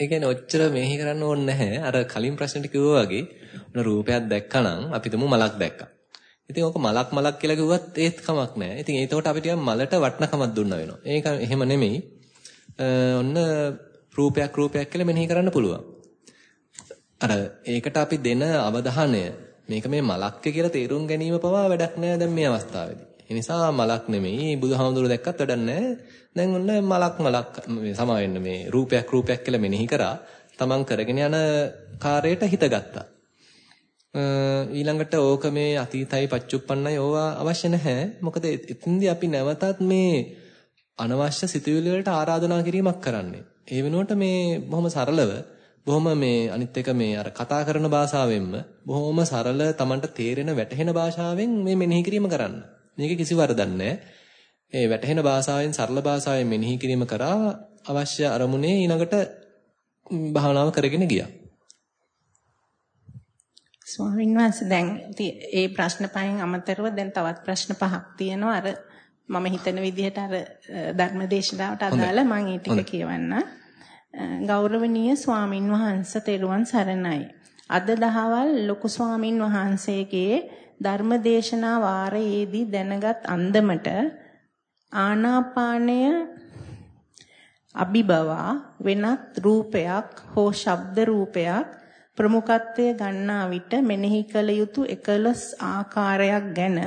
ඒ කියන්නේ ඔච්චර මෙහි කරන්න ඕනේ නැහැ. අර කලින් ප්‍රශ්නෙට කිව්වා වගේ ඔන්න රූපයක් දැක්කනම් අපි තුමු මලක් දැක්කා. ඉතින් ඕක මලක් මලක් කියලා කිව්වත් ඒත් කමක් නැහැ. ඉතින් ඒතකොට අපි ටිකක් මලට වටනකමක් දුන්නා වෙනවා. ඒක එහෙම නෙමෙයි. ඔන්න රූපයක් රූපයක් කියලා මෙනෙහි කරන්න පුළුවන්. අර ඒකට අපි දෙන අවධානය මේක මේ මලක්ක කියලා තේරුම් ගැනීම පවා වැඩක් නෑ දැන් මේ අවස්ථාවේදී. ඒ නිසා මලක් නෙමෙයි බුදුහාමුදුරු දැක්කත් වැඩක් නෑ. දැන් ඔන්න මලක් මලක් සමා වෙන්න මේ රූපයක් රූපයක් කියලා මෙනෙහි කරා. තමන් කරගෙන යන කාර්යයට හිත ගත්තා. ඊළඟට ඕක මේ අතීතයි පච්චුප්පන්නයි ඕවා අවශ්‍ය නැහැ. මොකද එතෙන්දී අපි නැවතත් මේ අනවශ්‍ය සිතුවිලි වලට ආරාධනා කිරීමක් කරන්නේ. ඒ වෙනුවට මේ බොහොම සරලව බොහොම මේ අනිත් එක මේ අර කතා කරන භාෂාවෙන්ම බොහොම සරල Tamanට තේරෙන වැටහෙන භාෂාවෙන් මේ මෙනෙහි කිරීම කරන්න. මේක කිසි වරදක් නැහැ. ඒ වැටහෙන භාෂාවෙන් සරල භාෂාවෙන් මෙනෙහි කිරීම කරා අවශ්‍ය අරමුණේ ඊළඟට භාවනාව කරගෙන ගියා. ස්වාමීන් වහන්සේ දැන් ඒ ප්‍රශ්න පහෙන් අමතරව දැන් තවත් ප්‍රශ්න පහක් තියෙනවා අර මම හිතන විදිහට අර ධර්මදේශනාවට අදාළ මම ඒ ටික කියවන්න. ගෞරවනීය ස්වාමින් වහන්සේ තෙරුවන් සරණයි. අද දහවල් ලොකු ස්වාමින් වහන්සේගේ ධර්මදේශනා වාරයේදී දැනගත් අන්දමට ආනාපානය අභිබවා වෙනත් රූපයක් හෝ ශබ්ද රූපයක් ප්‍රමුඛත්වය ගන්නා විට මෙනෙහි කළ යුතු එකලස් ආකාරයක් ගැන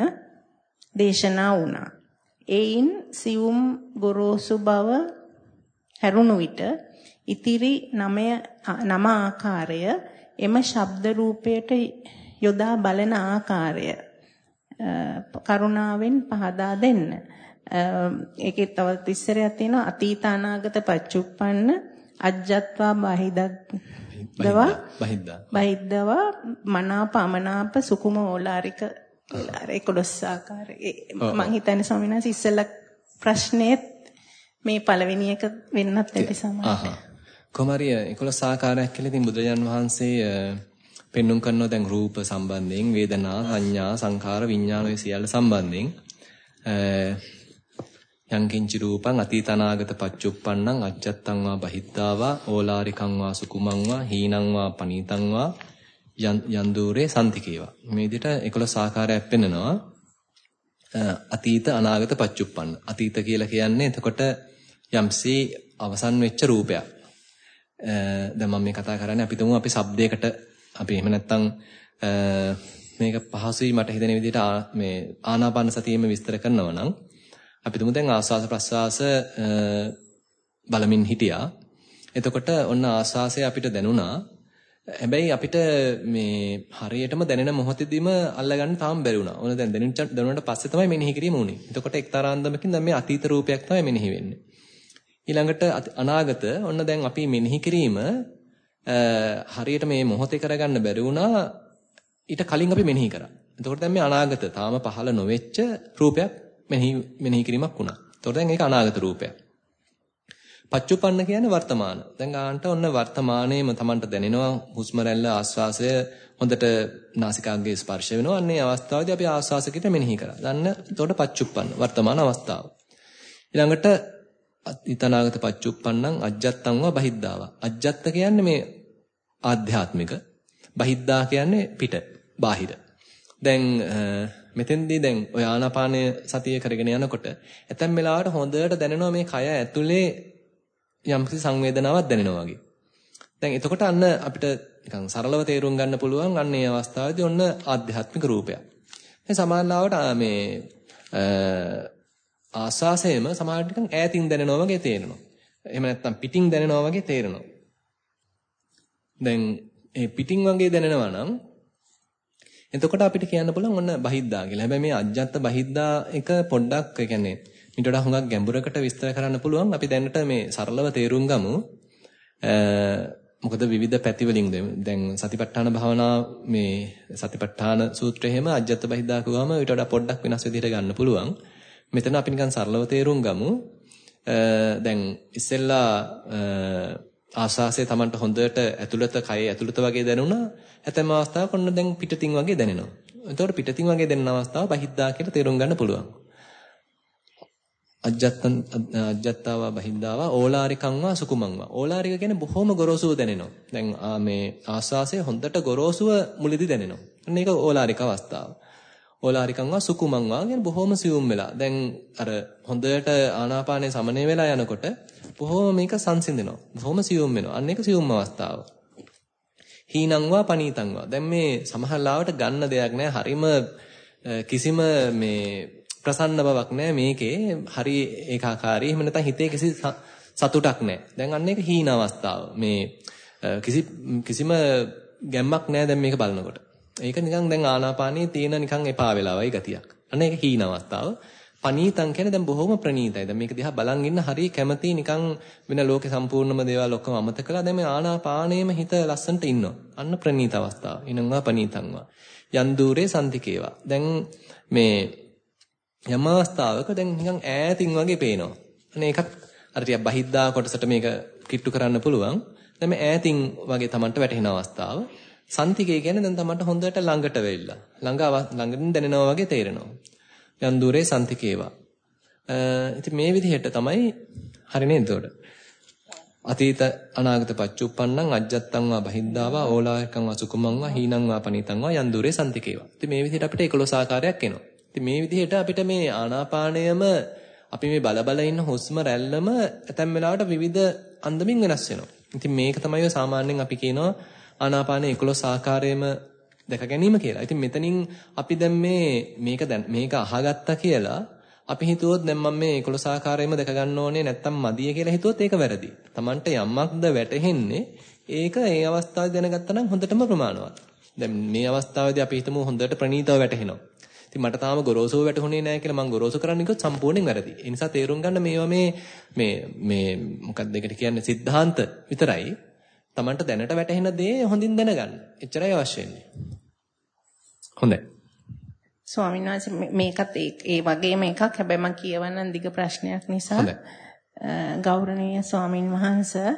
දේශනා වුණා. එයින් සියුම් ගොරෝසු බව හැරුණු විට ඉතිරි නමය නම ආකාරය එම ශබ්ද රූපයට යොදා බලන ආකාරය කරුණාවෙන් පහදා දෙන්න. ඒකේ තවත් ඉස්සරයක් තියෙනවා. අතීත අනාගත පච්චුප්පන්න අජ්ජත්වා බහිදවා බහිද්දා. බහිද්දවා මනාප අමනාප සුකුම ඕලාරික ඒ 11 ආකාරයේ. මම හිතන්නේ ස්වාමීන් වහන්සේ ඉස්සෙල්ලා ප්‍රශ්නේත් මේ පළවෙනි එක වෙන්නත් ඇති සමහරට. කොමාරිය 11 ආකාරයක් කියලා ඉතින් බුදුරජාන් වහන්සේ පෙන්눔 කරනවා දැන් රූප සම්බන්ධයෙන් වේදනා සංඥා සංඛාර විඥාන ඔය සියල්ල සම්බන්ධයෙන්. යංකින්චි රූපං අතීතනාගත පච්චුප්පන්නං අජ්ජත්තං වා බහිද්ධාවා ඕලාරිකං වා සුකුමං වා හීනං වා පනීතං වා යන්දූරේ සම්තිකේවා මේ විදිහට 11 ආකාරයක් පෙන්නනවා. අතීත අනාගත පච්චුප්පන්න. අතීත කියලා කියන්නේ එතකොට යම්සි අවසන් වෙච්ච රූපයක්. දැන් මම මේ කතා කරන්නේ අපි තුමු අපි shabdයකට අපි එහෙම නැත්තම් මේක පහසුයි මට හිතෙන විදිහට මේ ආනාපාන සතියෙම විස්තර කරනවා නම් අපි තුමු දැන් ආස්වාස ප්‍රස්වාස බලමින් හිටියා. එතකොට ඔන්න ආස්වාසය අපිට දැනුණා. හැබැයි අපිට මේ හරියටම දැනෙන මොහොතේදීම අල්ලගන්න තාම බැරි වුණා. ඕන දැන් දැනුණාට පස්සේ තමයි මෙනෙහි කිරීම උනේ. එතකොට එක්තරා අන්දමකින් දැන් මේ අතීත රූපයක් තමයි මෙනෙහි වෙන්නේ. ඊළඟට අනාගත ඔන්න දැන් අපි මෙනෙහි කිරීම හරියට මේ මොහොතේ කරගන්න බැරි වුණා. ඊට කලින් අපි මෙනෙහි කරා. එතකොට දැන් මේ අනාගත තාම පහළ නොවෙච්ච රූපයක් මෙනෙහි මෙනෙහි කිරීමක් වුණා. එතකොට දැන් ඒක අනාගත රූපයක්. පච්චුපන්න කියන්නේ වර්තමාන. දැන් ආන්ට ඔන්න වර්තමානයේම Tamanට දැනෙනවා හුස්ම රැල්ල ආස්වාසය හොඳට නාසිකාග්‍රේ ස්පර්ශ වෙනවා. අන්නේ අවස්ථාවේදී අපි ආස්වාසකිට මෙනෙහි කරා. දන්න එතකොට පච්චුපන්න වර්තමාන අවස්ථාව. ඊළඟට ඊතනාගත පච්චුප්පන්නං අජ්ජත්තං වා බහිද්ධාවා. අජ්ජත්ත කියන්නේ මේ ආධ්‍යාත්මික. බහිද්ධා කියන්නේ පිට, බාහිර. දැන් මෙතෙන්දී දැන් ඔය ආනාපානය සතිය කරගෙන යනකොට ඇතැම් වෙලාවට හොඳට දැනෙනවා මේ කය ඇතුලේ යම්කිසි සංවේදනාවක් දැනෙනවා වගේ. දැන් එතකොට අන්න අපිට නිකන් සරලව තේරුම් ගන්න පුළුවන් අන්න ඒ අවස්ථාවේදී ඔන්න ආධ්‍යාත්මික රූපයක්. දැන් සමානලාවට මේ ආස්වාසයම සමහරට නිකන් ඈතින් දැනෙනවා වගේ තේරෙනවා. එහෙම නැත්නම් පිටින් දැනෙනවා වගේ තේරෙනවා. දැන් ඒ පිටින් වගේ දැනෙනවා නම් එතකොට අපිට කියන්න පුළුවන් ඔන්න බහිද්දා කියලා. හැබැයි මේ අජ්ජත් බහිද්දා එක පොඩ්ඩක් ඒ කියන්නේ ඊට වඩා හුඟක් ගැඹුරකට විස්තර කරන්න පුළුවන්. අපි දැනට මේ සරලව තේරුම් ගමු. මොකද විවිධ පැති වලින් දැන් සතිපට්ඨාන භාවනා මේ සතිපට්ඨාන සූත්‍රය එහෙම අජ්ජත් බහිද්දා කිව්වම ඊට වඩා පොඩ්ඩක් වෙනස් විදිහට ගන්න පුළුවන්. මෙතන අපි නිකන් සරලව තේරුම් ගමු. දැන් ඉස්සෙල්ලා ආස්වාසය Tamanට හොඳට ඇතුළත කයේ ඇතුළත වගේ දැනුණා. හැතැම් අවස්ථාවක ඔන්න දැන් පිටතින් වගේ දැනෙනවා. එතකොට පිටතින් වගේ දැනෙන අවස්ථාව බහිද්දා කියලා තේරුම් ගන්න පුළුවන්. අජත්තන් අජත්තාවා බහිද්දාවා ඕලාරිකංවා සුකුමංවා. ඕලාරික කියන්නේ බොහොම ගොරෝසුව දැනෙනවා. දැන් මේ ආස්වාසය හොඳට ගොරෝසුව මුලදී දැනෙනවා. අන්න ඒක ඕලාරික අවස්ථාව. ඕලාරිකංවා සුකුමංවා කියන්නේ බොහොම සියුම් වෙලා. දැන් අර හොඳට ආනාපානය සමනය වෙලා යනකොට බොහොම මේක සංසිඳෙනවා. බොහොම සියුම් වෙනවා. අන්න ඒක සියුම් අවස්ථාව. හීනංවා පනීතංවා. දැන් මේ සමහරලාවට ගන්න දෙයක් නැහැ. හරිම කිසිම මේ ප්‍රසන්න බවක් නැහැ මේකේ. හරි ඒකාකාරී. එහෙම නැත්නම් හිතේ කිසි සතුටක් නැහැ. දැන් අන්න ඒක හීන අවස්ථාව. මේ කිසි කිසිම ගැම්මක් නැහැ දැන් මේක බලනකොට. ඒක නිකන් දැන් ආනාපානයේ තියෙන නිකන් එපා වෙලා වගේ ගතියක්. අන්න ඒක හීන අවස්ථාව. පනීතං කියන්නේ දැන් බොහොම ප්‍රණීතයි. දැන් මේක දිහා බලන් ඉන්න හරිය කැමති නිකන් වෙන ලෝකේ සම්පූර්ණම දේවල් ඔක්කොම අමතක කරලා දැන් මේ ආනාපානයේම හිත ලස්සනට ඉන්නවා. අන්න ප්‍රණීත අවස්ථාව. ඉනංවා පනීතංවා. යන් দূරේ සම්තිකේවා. දැන් මේ යම් අවස්ථාවක දැන් නිකන් ඈතින් වගේ පේනවා. අනේ ඒකත් අර ටිකක් බහිද්දා කොටසට මේක කිට්ටු කරන්න පුළුවන්. දැන් මේ ඈතින් වගේ Tamanට වැටෙන අවස්ථාව. සන්තිකේ කියන්නේ දැන් තමන්ට හොඳට ළඟට වෙilla. ළඟ ළඟින් දැනෙනවා වගේ තේරෙනවා. යන් দূරේ සන්තිකේවා. ඉතින් මේ විදිහට තමයි හරි නේද උඩ? අතීත අනාගත පච්චුප්පන්නං අජ්ජත්තං වා බහිද්ධාවා ඕලායකං වා සුකුමං වා හීනං වා පනිතං වා යන් දూరే සම්තිකේවා. ඉතින් මේ විදිහට අපිට 11 ආකාරයක් එනවා. ඉතින් මේ විදිහට අපිට මේ ආනාපානයම අපි මේ බල බල ඉන්න හුස්ම රැල්ලම ඇතැම් වෙලාවට විවිධ අන්දමින් වෙනස් වෙනවා. ඉතින් මේක තමයි සාමාන්‍යයෙන් අපි කියනවා ආනාපාන 11 ආකාරයෙන්ම දැක ගැනීම කියලා. ඉතින් මෙතනින් අපි දැන් මේ මේක දැන් මේක අහගත්තා කියලා අපි හිතුවොත් දැන් මම මේ 11 ආකාරයෙන්ම දැක ගන්න ඕනේ නැත්තම් මදිය කියලා හිතුවොත් ඒක වැරදි. Tamanට යම්මක්ද වැටහෙන්නේ ඒක ඒ අවස්ථාවේ දැනගත්තා නම් හොඳටම ප්‍රමාණවත්. දැන් මේ අවස්ථාවේදී අපි හිතමු හොඳට ප්‍රණීතව වැටහෙනවා. ඉතින් මට තාම ගොරෝසුව වැටුනේ නැහැ කියලා මම ගොරෝසු කරන්න කිව්වොත් සම්පූර්ණයෙන් වැරදි. ඒ නිසා තේරුම් ගන්න මේවා මේ මේ මේ මොකක්ද ඒකට කියන්නේ සිද්ධාන්ත විතරයි. Tamanට දැනට වැටහෙන දේ හොඳින් දැනගන්න. එච්චරයි අවශ්‍ය වෙන්නේ. හොඳයි. ස්වාමීන් වහන්සේ මේකත් ඒ වගේම එකක් හැබැයි මම කියවන්නම් දිග ප්‍රශ්නයක් නිසා ගෞරවනීය ස්වාමින් වහන්සේ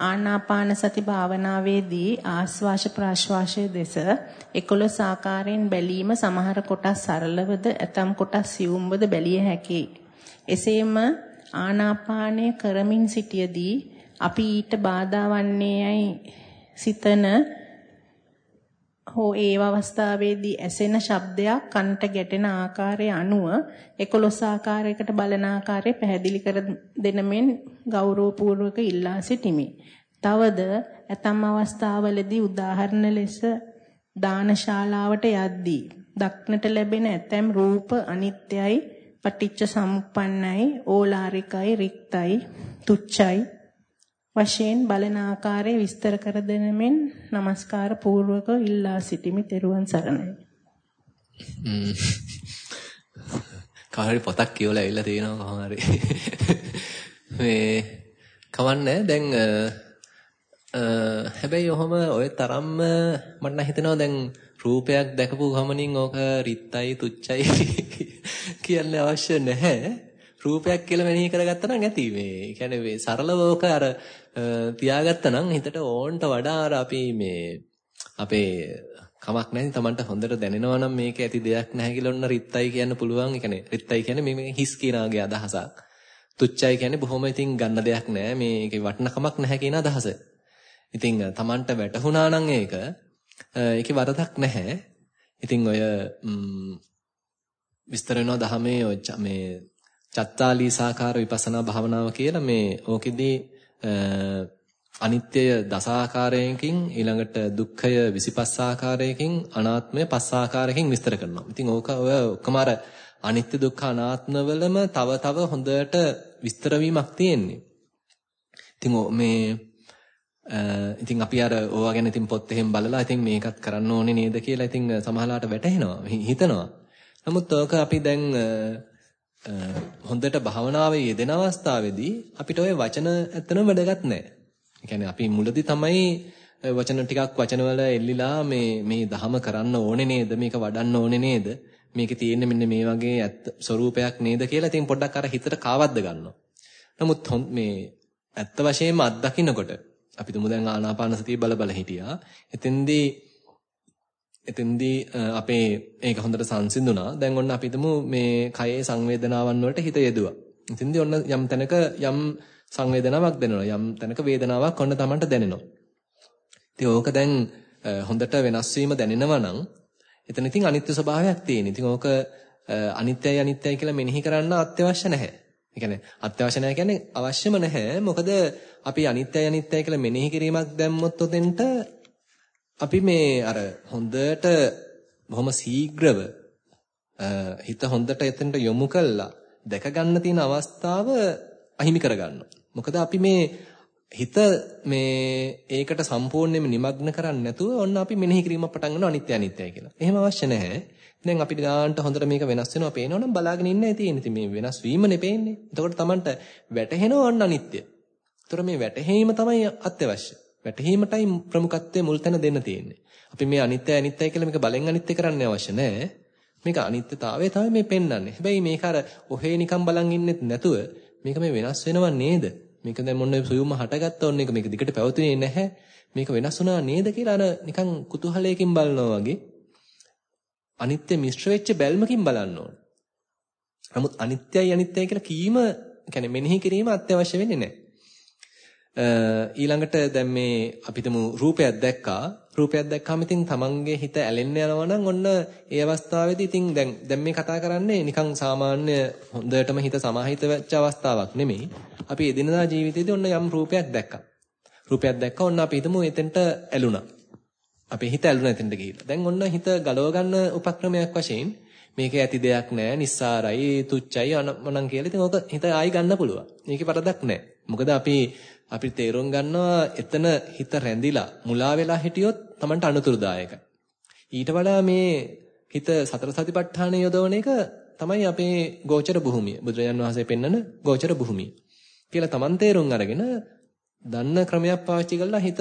ආනාපාන සති භාවනාවේදී ආස්වාශ ප්‍රාශ්වාසයේ දෙස 11 ආකාරයෙන් බැලීම සමහර කොටස් සරලවද ඇතම් කොටස් සියුම්වද බැලිය හැකියි. එසේම ආනාපානය කරමින් සිටියේදී අපි ඊට බාධා වන්නේයයි සිතන හෝ ඒ අවස්ථාවේදී ඇසෙන ශබ්දයක් කනට ගැටෙන ආකාරය අනුව 11 ආකාරයකට බලන ආකාරය පැහැදිලි කර දෙන මෙන් ගෞරවපූර්වක ඉල්ලා සිටිමි. තවද ඇතම් අවස්ථාවලදී උදාහරණ ලෙස දානශාලාවට යද්දී දක්නට ලැබෙන ඇතැම් රූප අනිත්‍යයි පටිච්ච සමුප්පන්නයි ඕලාරිකයි රික්තයි තුච්චයි වශයෙන් බලන ආකාරය විස්තර කර දෙනමින් নমස්කාර පූර්වක ඉල්ලා සිටිමි තෙරුවන් සරණයි. කාහරි පොතක් කියවලා ඇවිල්ලා තියෙනවා කොහොම හරි. මේ කවන්නේ දැන් හැබැයි ඔහම ඔය තරම්ම මට නම් හිතෙනවා දැන් රූපයක් දැකපු ගමනින් ඕක රිත්යි තුච්චයි කියන්න අවශ්‍ය නැහැ. රූපයක් කියලා මෙනෙහි කරගත්තා නම් ඇති මේ. කියන්නේ මේ සරලව ඕක අර තියාගත්තා නම් හිතට ඕන්ට වඩා අර අපි මේ අපේ කමක් නැති Tamanට හොඳට දැනෙනවා නම් මේක ඇති දෙයක් නැහැ කියලා ඔන්න රිත්තයි කියන්න පුළුවන්. ඒ කියන්නේ රිත්තයි කියන්නේ මේ හිස් කියනාගේ අදහසක්. තුච්චයි කියන්නේ බොහොම ඉතින් ගන්න දෙයක් නැහැ. මේකේ වටිනකමක් නැහැ කියන අදහස. ඉතින් Tamanට වැටහුණා නම් ඒක ඒකේ වරදක් නැහැ. ඉතින් ඔය විස්තර වෙනවා දහමේ මේ චත්තාලීසාකාර විපස්සනා භාවනාව කියලා මේ ඕකෙදී අනිත්‍යය දසාකාරයකින් ඊළඟට දුක්ඛය 25 ආකාරයකින් අනාත්මය 5 ආකාරයකින් විස්තර කරනවා. ඉතින් ඕක ඔය ඔක්කොම අර අනිත්‍ය දුක්ඛ අනාත්මවලම තව තව හොඳට විස්තර වීමක් තියෙන්නේ. ඉතින් මේ ඉතින් අපි අර ඕවා ගැන ඉතින් පොත් එහෙම බලලා ඉතින් මේකත් කරන්න ඕනේ නේද කියලා ඉතින් සමහරලාට වැටහෙනවා හිතනවා. නමුත් ඕක අපි දැන් හොඳට භාවනාවේ යෙදෙන අවස්ථාවේදී අපිට ওই වචන ඇත්තම වැඩගත් නැහැ. ඒ කියන්නේ අපි මුලදී තමයි වචන ටිකක් වචනවල එල්ලිලා මේ මේ දහම කරන්න ඕනේ නේද මේක වඩන්න ඕනේ නේද මේකේ තියෙන්නේ මෙන්න මේ වගේ ඇත්ත ස්වરૂපයක් නේද කියලා ඉතින් පොඩ්ඩක් අර හිතට කාවද්ද ගන්නවා. නමුත් මේ ඇත්ත වශයෙන්ම අත්දකින්නකොට අපි තුමු දැන් ආනාපාන සතිය බල බල හිටියා. එතෙන්දී එතෙන්දී අපේ ඒක හොඳට සංසිඳුණා. දැන් ඔන්න අපි මේ කයේ සංවේදනාවන් වලට හිත යෙදුවා. එතෙන්දී ඔන්න යම් තැනක යම් සංවේදනාවක් දැනෙනවා. යම් තැනක වේදනාවක් ඔන්න Tamanට දැනෙනවා. ඉතින් ඕක දැන් හොඳට වෙනස් වීම දැනෙනවා නම් එතන ඉතින් අනිත්‍ය ස්වභාවයක් තියෙන. ඉතින් ඕක අනිත්‍යයි අනිත්‍යයි කියලා මෙනෙහි කරන්න අත්‍යවශ්‍ය නැහැ. ඒ කියන්නේ අත්‍යවශ්‍ය නැහැ කියන්නේ අවශ්‍යම නැහැ. මොකද අපි අනිත්‍යයි අනිත්‍යයි කියලා මෙනෙහි කිරීමක් දැම්මොත් උතෙන්ට අපි මේ අර හොඳට බොහොම ශීඝ්‍රව හිත හොඳට එතනට යොමු කළා දැක ගන්න තියෙන අවස්ථාව අහිමි කරගන්නවා. මොකද අපි මේ හිත මේ ඒකට සම්පූර්ණයෙන්ම নিমগ্ন කරන්නේ නැතුව ඔන්න අපි මෙනෙහි කිරීම පටන් ගන්නවා අනිත්‍ය අනිත්‍යයි කියලා. එහෙම අවශ්‍ය නැහැ. දැන් අපිට ගානට හොඳට මේක වෙනස් වෙනවා පේනවනම් බලාගෙන ඉන්නයි තියෙන්නේ. ඉතින් මේ වෙනස් වීමනේ පේන්නේ. එතකොට Tamanට වැටහෙනවා ඔන්න අනිත්‍ය. ඒතර මේ වැටහීම තමයි අත්‍යවශ්‍ය. වැටහීමටයි ප්‍රමුඛත්වයේ මුල් තැන දෙන්න තියෙන්නේ. අපි මේ අනිත්‍ය අනිත්‍යයි කියලා මේක බලෙන් අනිත්‍ය කරන්න අවශ්‍ය නැහැ. මේක අනිත්‍යතාවය තමයි මේ පෙන්වන්නේ. හැබැයි මේක අර ඔහේ නිකන් බලන් ඉන්නෙත් නැතුව මේක මේ වෙනස් වෙනව නේද? මේක දැන් මොන්නේ සුයුම්ම හටගත්ත ඕන එක මේක දිගට පැවතුනේ නැහැ. මේක වෙනස් වුණා නේද කියලා අර නිකන් කුතුහලයකින් බලනවා වගේ අනිත්‍ය මිශ්‍ර වෙච්ච බැල්මකින් බලන්න ඕන. නමුත් අනිත්‍යයි අනිත්‍යයි කියලා කීම කියන්නේ මෙනෙහි කිරීම අත්‍යවශ්‍ය වෙන්නේ නැහැ. ඊළඟට දැන් මේ අපිටම රූපයක් දැක්කා රූපයක් දැක්කාම ඉතින් තමන්ගේ හිත ඇලෙන්න යනවා නම් ඔන්න ඒ අවස්ථාවේදී ඉතින් දැන් දැන් මේ කතා කරන්නේ නිකන් සාමාන්‍ය හොඳටම හිත සමාහිත වෙච්ච අවස්ථාවක් නෙමෙයි. අපි එදිනදා ජීවිතේදී ඔන්න යම් රූපයක් දැක්කා. රූපයක් දැක්කා ඔන්න අපි හිතමු එතෙන්ට ඇලුනා. අපේ හිත ඇලුනා එතෙන්ට ගිහිල්ලා. දැන් ඔන්න හිත ගලව ගන්න උපක්‍රමයක් වශයෙන් මේක ඇති දෙයක් නෑ, නිස්සාරයි, තුච්චයි අනමනම් කියලා ඉතින් ඕක හිත ආයි ගන්න පුළුවන්. මේකේ වරදක් නෑ. මොකද අපි අපි තේරුම් ගන්නවා එතන හිත රැඳිලා මුලා වෙලා හිටියොත් Tamanට අනුතුරුදායකයි. ඊට වඩා මේ හිත සතර සතිපට්ඨාන යොදවන එක තමයි අපේ ගෝචර භූමිය. බුදුරජාන් වහන්සේ පෙන්වන ගෝචර භූමිය. කියලා Taman තේරුම් අරගෙන දන්න ක්‍රමයක් පාවිච්චි කරලා හිත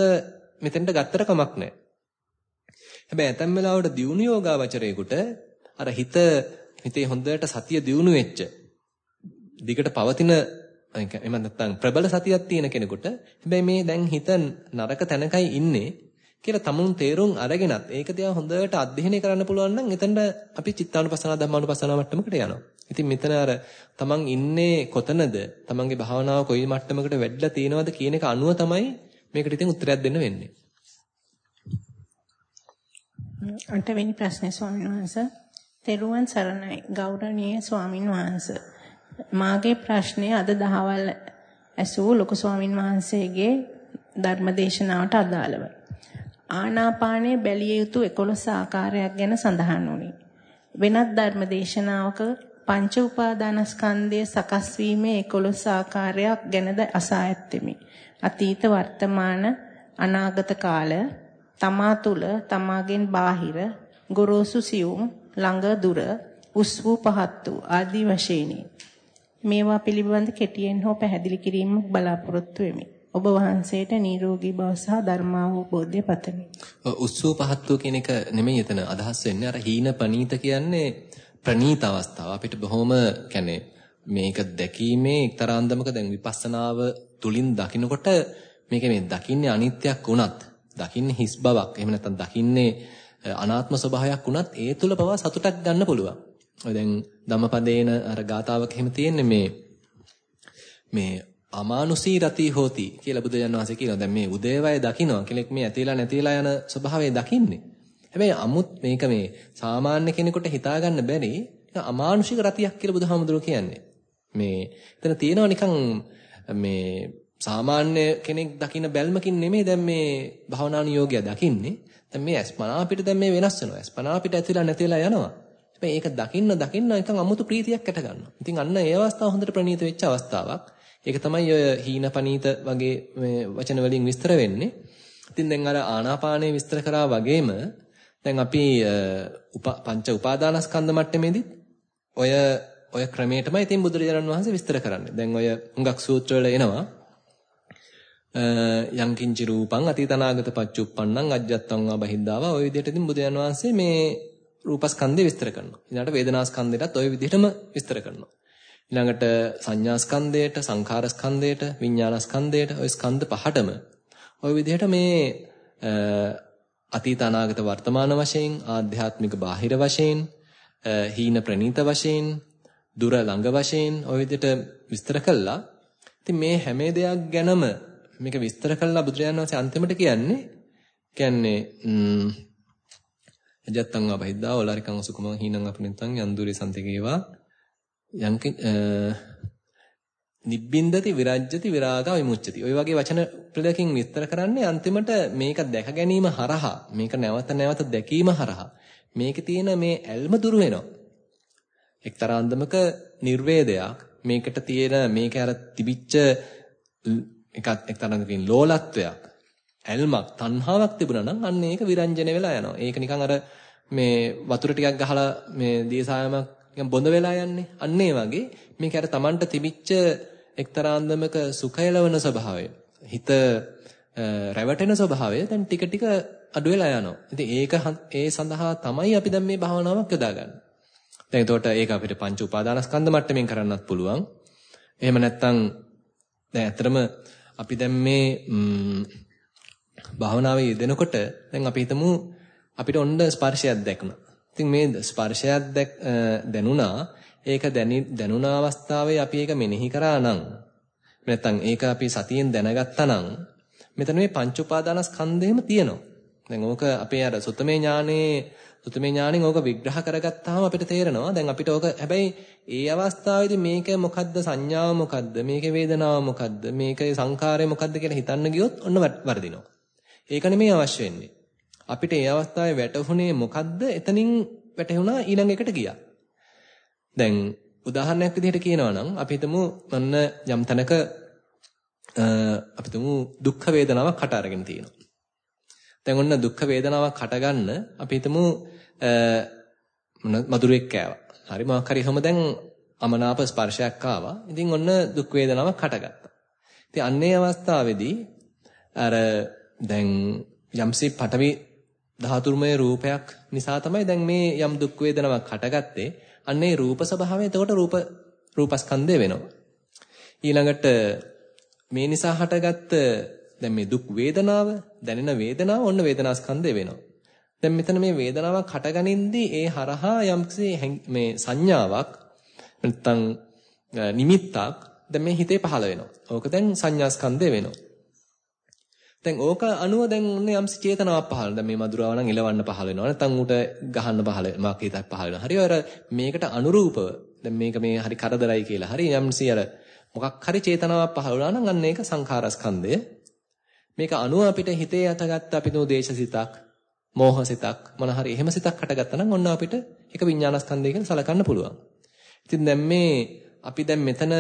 මෙතෙන්ට ගත්තර කමක් නැහැ. හැබැයි ඇතැම් වෙලාවට දියුණු යෝගාවචරයේකට අර හිත හිතේ හොඳට සතිය දියුණු වෙච්ච දිගට පවතින එහෙම නැත්නම් ප්‍රබල සතියක් තියෙන කෙනෙකුට හැබැයි මේ දැන් හිත නරක තැනකයි ඉන්නේ කියලා තමුන් තේරුම් අරගෙනත් ඒක දිහා හොඳට අධ්‍යයනය කරන්න පුළුවන් නම් එතනට අපි චිත්තානුපස්සනා ධම්මානුපස්සනා මට්ටමකට යනවා. ඉතින් මෙතන අර තමන් ඉන්නේ කොතනද? තමන්ගේ භාවනාව කොයි මට්ටමකට වැඩිලා තියෙනවද කියන එක අනුව තමයි මේකට ඉතින් උත්තරයක් දෙන්න වෙන්නේ. අටවෙනි ප්‍රශ්නේ ස්වාමීන් වහන්සේ. තෙරුවන් සරණයි ගෞරවනීය ස්වාමින් වහන්සේ. මාගේ ප්‍රශ්නය අද දහවල් ඇසූ ලොකු ස්වාමින් වහන්සේගේ ධර්මදේශනාවට අදාළව. ආනාපානයේ බැලිය යුතු 11 ආකාරයක් ගැන සඳහන් වුණි. වෙනත් ධර්මදේශනාවක පංච උපාදානස්කන්ධයේ සකස් වීමේ 11 ආකාරයක් ගැනද අසා ඇත්තෙමි. අතීත වර්තමාන අනාගත කාල තමා තුල තමාගෙන් බාහිර ගොරෝසු සියුම් ළඟ දුර උස් වූ පහත් වූ ආදී වශයෙන්ි. මේවා පිළිබඳ කෙටියෙන් හෝ පැහැදිලි කිරීමක් බලාපොරොත්තු වෙමි. ඔබ වහන්සේට නිරෝගී බව සහ ධර්මාවබෝධය පතමි. උස්සූ පහත්තු කියන එක නෙමෙයි එතන අදහස් වෙන්නේ. අර හීන පනීත කියන්නේ ප්‍රනීත අවස්ථාව. අපිට බොහොම කියන්නේ මේක දැකීමේ එක්තරා අන්දමක දැන් විපස්සනාව තුලින් දකිනකොට මේක මේ දකින්නේ අනිත්‍යක් වුණත්, දකින්නේ හිස් බවක්, එහෙම නැත්නම් දකින්නේ අනාත්ම ස්වභාවයක් වුණත් ඒ තුල පවා සතුටක් ගන්න පුළුවන්. ඔය දැන් ධම්මපදේන අර ගාතාවක එහෙම තියෙන්නේ මේ මේ අමානුෂී රති හෝති කියලා බුදුන් වහන්සේ කියනවා. දැන් මේ උදේවය දකින්නවා කෙනෙක් මේ ඇතිලා නැතිලා යන ස්වභාවය දකින්නේ. හැබැයි අමුත් මේක මේ සාමාන්‍ය කෙනෙකුට හිතා ගන්න බැරි අමානුෂික රතියක් කියලා බුදුහාමුදුරුවෝ කියන්නේ. මේ එතන තියෙනවා නිකන් මේ සාමාන්‍ය කෙනෙක් දකින්න බැල්මකින් නෙමෙයි දැන් මේ භවනානුයෝගය දකින්නේ. දැන් මේ අස්පනා අපිට දැන් මේ වෙනස් වෙනවා. අස්පනා අපිට ඇතිලා නැතිලා යනවා. හැබැයි ඒක දකින්න දකින්න නිකන් අමුතු ප්‍රීතියක් ඇට ගන්නවා. ඉතින් අන්න ඒ අවස්ථාව හොඳට ප්‍රණීත වෙච්ච අවස්ථාවක්. ඒක තමයි ඔය හීනපනීත වගේ මේ වචන වලින් විස්තර වෙන්නේ. ඉතින් දැන් අර ආනාපානය විස්තර කරා වගේම දැන් අපි පංච උපාදානස්කන්ධ මට්ටමේදී ඔය ඔය ක්‍රමයටමයි ඉතින් බුදුරජාණන් වහන්සේ විස්තර කරන්නේ. දැන් ඔය හුඟක් සූත්‍ර වල එනවා යං කිංචි රූපං අතීතනාගත පච්චුප්පන්නං අජ්ජත්තං වා බහිද්ධාවා ඔය විදිහට ඉතින් බුදුරජාණන් වහන්සේ මේ රූපස්කන්ධය විස්තර කරනවා. ඊළඟට වේදනාස්කන්ධයටත් ওই විදිහටම විස්තර කරනවා. ඊළඟට සංඥාස්කන්ධයට, සංඛාරස්කන්ධයට, විඥානස්කන්ධයට ওই ස්කන්ධ පහටම ওই විදිහට මේ අතීත අනාගත වර්තමාන වශයෙන්, ආධ්‍යාත්මික බාහිර වශයෙන්, හීන ප්‍රනීත වශයෙන්, දුර ළඟ වශයෙන් ওই විදිහට විස්තර කළා. ඉතින් මේ හැම දෙයක් ගැනම මේක විස්තර කළා බුදුරජාණන් වහන්සේ අන්තිමට කියන්නේ කියන්නේ අජත්තං වා බහිද්දා ඕලාරිකං සුකුමං හීනං අපනිතං යන්දුරි සන්තිකේවා යංක නිබ්බින්දති විරජ්‍යති විරාගා විමුච්ඡති. ওই වගේ වචන ප්‍රලකින් විස්තර කරන්නේ අන්තිමට මේක දැක ගැනීම හරහා මේක නැවත නැවත දැකීම හරහා මේකේ තියෙන මේ ඇල්ම දුරු වෙනවා. එක්තරා අන්දමක නිර්වේදයක් මේකට තියෙන මේක අර තිබිච්ච එකත් එක්තරා අන්දමකින් ලෝලත්වයක් ඇල්මක් තණ්හාවක් තිබුණා නම් අන්න ඒක විරංජන වෙලා යනවා. ඒක නිකන් අර මේ වතුර ටිකක් ගහලා මේ දියසායමක් නිකන් බොඳ වෙලා යන්නේ. අන්න ඒ වගේ මේක අර Tamanට තිබිච්ච එක්තරා අන්දමක සුඛයලවන ස්වභාවය. හිත රැවටෙන ස්වභාවය දැන් ටික ටික අඩු වෙලා යනවා. ඉතින් ඒක ඒ සඳහා තමයි අපි දැන් මේ භාවනාවක් යොදාගන්නේ. දැන් එතකොට ඒක අපිට පංච උපාදානස්කන්ධ මට්ටමින් කරන්නත් පුළුවන්. එහෙම නැත්නම් දැන් ඇත්තටම අපි දැන් මේ භාවනාවේ යෙදෙනකොට දැන් අපි හිතමු අපිට ඔන්න ස්පර්ශයක් දැක්ුණා. ඉතින් මේ ස්පර්ශයක් දැනුණා ඒක දැනුණ අවස්ථාවේ අපි ඒක මෙනෙහි කරා නම් නැත්නම් ඒක අපි සතියෙන් දැනගත්තා නම් මෙතන මේ පංච උපාදානස්කන්ධයම තියෙනවා. දැන් ඕක අපේ අර සුතමේ ඥානේ සුතමේ ඥාණයෙන් ඕක විග්‍රහ කරගත්තාම අපිට තේරෙනවා. දැන් අපිට ඕක හැබැයි ඒ අවස්ථාවේදී මේක මොකද්ද සංඥාව මොකද්ද මේක වේදනාව මොකද්ද මේක සංකාරය මොකද්ද කියලා හිතන්න ගියොත් ඔන්න වර්ධිනවා. ඒක නෙමෙයි අවශ්‍ය වෙන්නේ. අපිට ඒ අවස්ථාවේ වැටහුනේ මොකද්ද එතනින් වැටහුණා ඊළඟ එකට ගියා. දැන් උදාහරණයක් විදිහට කියනවා නම් අපි හිතමු ඔන්න යම් තැනක අපි හිතමු දුක් වේදනාවක් කට අරගෙන තියෙනවා. දැන් ඔන්න දුක් වේදනාවක් හට ගන්න අපි හිතමු මధుරෙක් කෑවා. හරි මොකක් හරි එහෙම දැන් අමනාප ස්පර්ශයක් ආවා. ඉතින් ඔන්න දුක් වේදනාවක් හටගත්තා. ඉතින් අන්නේ අවස්ථාවේදී අර දැන් යම්සි පටවි ධාතුර්මය රූපයක් නිසා තමයි දැන් මේ යම් දුක් වේදනාවක් හටගත්තේ. අන්නේ රූප ස්වභාවය එතකොට රූප රූපස්කන්ධය වෙනවා. ඊළඟට මේ නිසා හටගත්ත දැන් මේ දුක් වේදනාව දැනෙන වේදනාව ඔන්න වේදනාස්කන්ධය වෙනවා. දැන් මෙතන මේ වේදනාවක් හටගනින්දී ඒ හරහා යම්කිසි මේ සංඥාවක් නැත්තම් නිමිත්තක් දැන් මේ හිතේ පහළ වෙනවා. ඕක දැන් සංඥාස්කන්ධය වෙනවා. දැන් ඕක අනුව දැන් ඔන්න යම්සි චේතනාවක් පහළ දැන් මේ මధుරාව නම් ඉලවන්න පහළ වෙනවා. නැත්තම් උට ගහන්න පහළ වෙනවා. හිතක් පහළ වෙනවා. හරි අර මේකට අනුරූපව දැන් මේක මේ හරි කරදරයි කියලා. හරි යම්සි අර මොකක් හරි චේතනාවක් පහළ වුණා නම් අන්න ඒක සංඛාරස්කන්ධය මේක අනුව අපිට හිතේ යටගත්ත අපිට දේශසිතක්, මෝහසිතක් මොන හරි එහෙම සිතක් හටගත්තා නම් ඔන්න අපිට ඒක විඥානස්කන්ධය කියලා සලකන්න පුළුවන්. ඉතින් දැන් මේ අපි දැන් මෙතන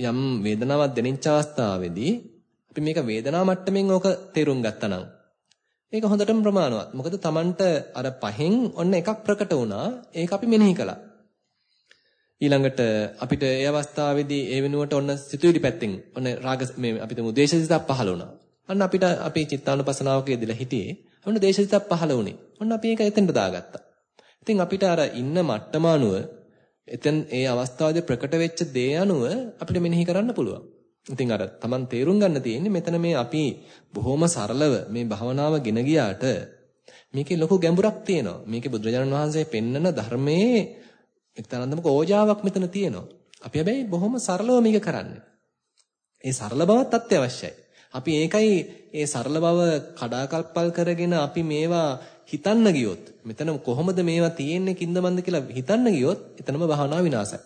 යම් වේදනාවක් දැනෙච්ච අවස්ථාවේදී අපි මේක වේදනාව මට්ටමින් ඕක තේරුම් ගත්තා නම් ඒක හොඳටම ප්‍රමාණවත්. මොකද Tamanට අර පහෙන් ඔන්න එකක් ප්‍රකට වුණා. ඒක අපි මෙනෙහි කළා. ඊළඟට අපිට ඒ අවස්ථාවේදී ඒ වෙනුවට ඔන්න සිතුවිලි පැත්තෙන් ඔන්න රාග මේ අපිට උදේශසිතක් පහළ වුණා. අන්න අපිට අපේ චිත්තානුපසනාවක යෙදලා හිටියේ. ඔන්න දේශසිතක් පහළ වුණේ. ඔන්න අපි ඒක එතෙන්ට දාගත්තා. ඉතින් අපිට අර ඉන්න මට්ටම අනුව එතෙන් ඒ අවස්ථාවේදී ප්‍රකට වෙච්ච දේ අනුව අපිට මෙනෙහි කරන්න පුළුවන්. ඉතින් අර Taman තේරුම් ගන්න තියෙන්නේ මෙතන මේ අපි බොහොම සරලව මේ භවනාව ගෙන ගියාට මේකේ ලොකු ගැඹුරක් තියෙනවා. මේකේ බුදුරජාණන් වහන්සේ පෙන්නන ධර්මයේ එක්තරාන්දමක ඕජාවක් මෙතන තියෙනවා. අපි හැබැයි බොහොම සරලව මේක කරන්නේ. ඒ සරල බවත් අත්‍යවශ්‍යයි. අපි ඒකයි ඒ සරල බව කඩාකල්පල් කරගෙන අපි මේවා හිතන්න ගියොත් මෙතන කොහොමද මේවා තියෙන්නේ කින්දමන්ද කියලා හිතන්න ගියොත් එතනම භාවනාව විනාශයි.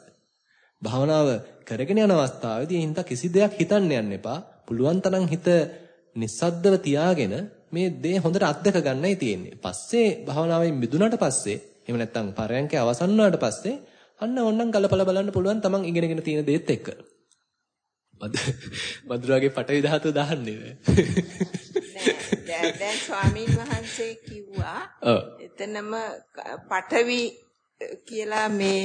භාවනාව කරගෙන යන අවස්ථාවේදී හින්දා කිසි දෙයක් හිතන්න යන්න එපා. පුළුවන් තරම් හිත නිස්සද්දව තියාගෙන මේ දේ හොඳට අත්දක ගන්නයි තියෙන්නේ. පස්සේ භාවනාවෙන් මිදුණාට පස්සේ එහෙම නැත්නම් පරයන්කේ අවසන් වුණාට පස්සේ අන්න ඕන්නම් ගලපලා බලන්න පුළුවන් තමන් ඉගෙනගෙන තියෙන දේත් එක්ක. මధుරාගේ පටවි ධාතුව දාන්නේ නෑ දැන් ස්වාමීන් වහන්සේ කිව්වා එතනම පටවි කියලා මේ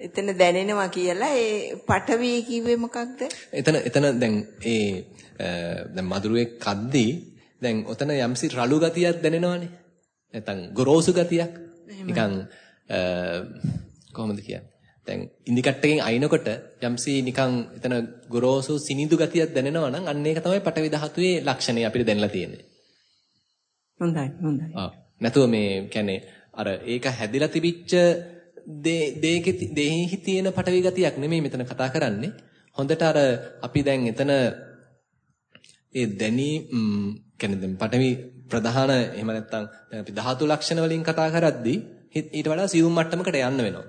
එතන දැනෙනවා කියලා ඒ පටවි කිව්වේ මොකක්ද? එතන එතන දැන් ඒ දැන් මధుරේ කද්දී දැන් ඔතන යම්සි රළු ගතියක් දැනෙනවනේ. නැත්නම් ගොරෝසු ගතියක්. නිකන් කොහොමද කියන්නේ? දැන් ඉන්දිකට්ටකින් අයින්කොට යම්සි නිකන් එතන ගොරෝසු සිනිඳු ගතියක් දැනෙනවා නම් අන්න ඒක තමයි පටවි ධාතුවේ ලක්ෂණය අපිට දැනලා තියෙන්නේ. හොඳයි හොඳයි. ආ නැතුව මේ කියන්නේ අර ඒක හැදිලා තිබිච්ච දෙහි තියෙන පටවි ගතියක් නෙමෙයි මෙතන කතා කරන්නේ. හොඳට අර අපි දැන් එතන ඒ දැනි කියන්නේ දැන් පටවි ප්‍රධාන එහෙම නැත්නම් දැන් අපි ධාතු ලක්ෂණ වලින් කතා කරද්දී ඊට වඩා සියුම් මට්ටමකට යන්න වෙනවා.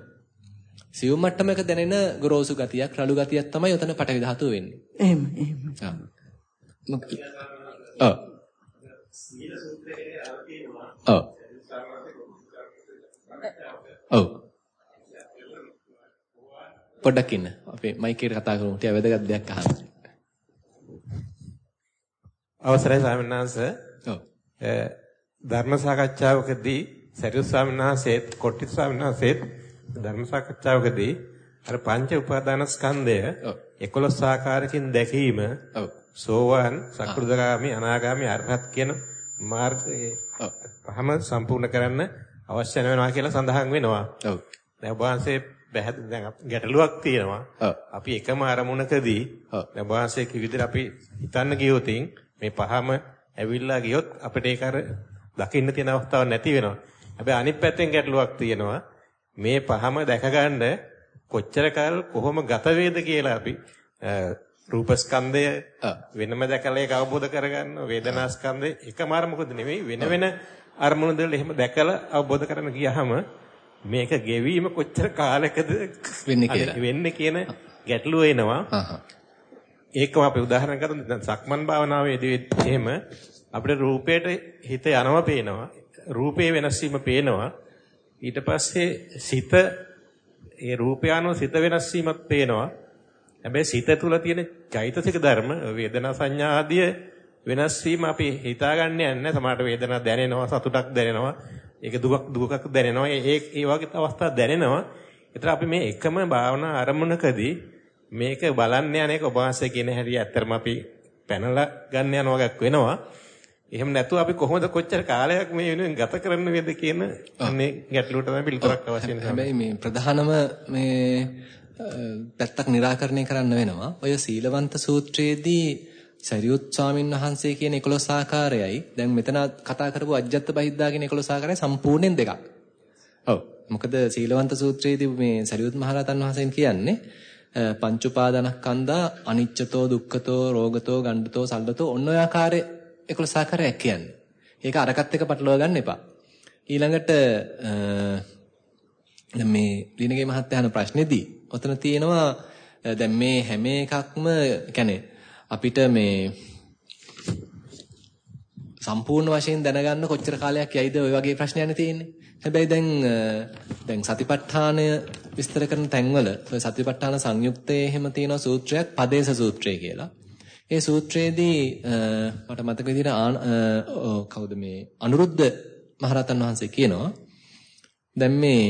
සියුම් මට්ටමක දැනෙන ගොරෝසු ගතියක්, රළු ගතියක් තමයි උතන පටවි ධාතුව වෙන්නේ. එහෙම එහෙම. ඔව්. ඔව්. ඔව්. පොඩ්ඩක් ඉන්න. අපේ මයික් එකට කතා කරමු. ටික වැදගත් දෙයක් අහන්න. අවසරයි ස්වාමීන් වහන්සේ. ඔව්. ධර්ම සාකච්ඡාවකදී සරියු ස්වාමීන් වහන්සේත් කොට්ටි ස්වාමීන් වහන්සේත් ධර්ම සාකච්ඡාවකදී අර පංච උපාදානස්කන්ධය 11 ආකාරකින් දැකීම සෝවාන් සකෘදගාමි අනාගාමි අරහත් කියන මාර්ගයේ පහම සම්පූර්ණ කරන්න අවශ්‍ය වෙනවා කියලා සඳහන් වෙනවා. ඔව්. දැන් ඔබ වහන්සේ දැන් ගැටලුවක් තියෙනවා. අපි එකම අරමුණකදී දැන් වාසයේ විදිහට අපි හිතන්න ගියොතින් මේ පහම ඇවිල්ලා ගියොත් අපිට ඒක අර දකින්න තියෙන අවස්ථාවක් නැති වෙනවා. හැබැයි අනිත් පැත්තෙන් ගැටලුවක් තියෙනවා. මේ පහම දැක ගන්න කොච්චර කාල කොහොම ගත වේද කියලා අපි රූපස්කන්ධය වෙනම දැකලා ඒක අවබෝධ කරගන්න වේදනාස්කන්ධය එකම අරමුණකද නෙවෙයි වෙන වෙන අරමුණු දෙවල එහෙම දැකලා අවබෝධ කරගෙන ගියාම මේක ගෙවීම කොච්චර කාලයකද වෙන්නේ කියලා වෙන්නේ කියන ගැටලුව එනවා. ඒකම අපි උදාහරණ ගන්න දැන් සක්මන් භාවනාවේදී එහෙම අපිට රූපයට හිත යනවා පේනවා. රූපේ වෙනස් වීම පේනවා. ඊට පස්සේ සිත ඒ රූපය අනුව සිත වෙනස් වීමක් පේනවා. හැබැයි සිත තුළ තියෙන චෛතසික ධර්ම වේදනා සංඥා ආදිය වෙනස් වීම අපි හිතාගන්නේ නැහැ. සමහරට වේදනාවක් දැනෙනවා, සතුටක් දැනෙනවා, ඒක දුකක් දුකක් දැනෙනවා. ඒ ඒ වගේ අවස්ථා දැනෙනවා. ඒතර අපි මේ එකම භාවනා අරමුණකදී මේක බලන්න යන එක වහන්සේ කියන හැටි ඇත්තටම අපි පැනලා ගන්න යන වගේක් වෙනවා. එහෙම නැතුව අපි කොහොමද කොච්චර කාලයක් මේ වෙනුවෙන් ගත කරන්න වේද කියන අනේ ගැටලුවට තමයි පිළිතුරක් අවශ්‍ය වෙනවා. හැබැයි මේ ප්‍රධානම මේ පැත්තක් निराකරණය කරන්න වෙනවා. ඔය සීලවන්ත සූත්‍රයේදී සරියුත් ස්වාමීන් වහන්සේ කියන 11 ආකාරයයි දැන් මෙතන කතා කරපු අජ්ජත් බහිද්දා කියන 11 ආකාරය සම්පූර්ණයෙන් දෙකක්. ඔව්. මොකද සීලවන්ත සූත්‍රයේදී මේ සරියුත් මහරහතන් වහන්සේ කියන්නේ පංච උපාදානස්කන්ධා අනිච්චතෝ දුක්ඛතෝ රෝගතෝ ගණ්ඩතෝ සල්ලතෝ ඔන්න ඔය ආකාරයේ 11 ආකාරයක් කියන්නේ. ඒක අරකට එක පටලවා ගන්න එපා. ඊළඟට දැන් මේ ලිනගේ මහත්තයා අහන ප්‍රශ්නේදී ඔතන තියෙනවා දැන් මේ හැම එකක්ම يعني අපිට මේ සම්පූර්ණ වශයෙන් දැනගන්න කොච්චර කාලයක් යයිද ඔය වගේ ප්‍රශ්නයක්නේ තියෙන්නේ. හැබැයි දැන් දැන් සතිපට්ඨානය විස්තර කරන තැන්වල ඔය සතිපට්ඨාන සංයුක්තයේ එහෙම තියෙන සූත්‍රයක් පදේශ සූත්‍රය කියලා. ඒ සූත්‍රයේදී මට මතක විදිහට කවුද මේ අනුරුද්ධ මහරහතන් වහන්සේ කියනවා දැන් මේ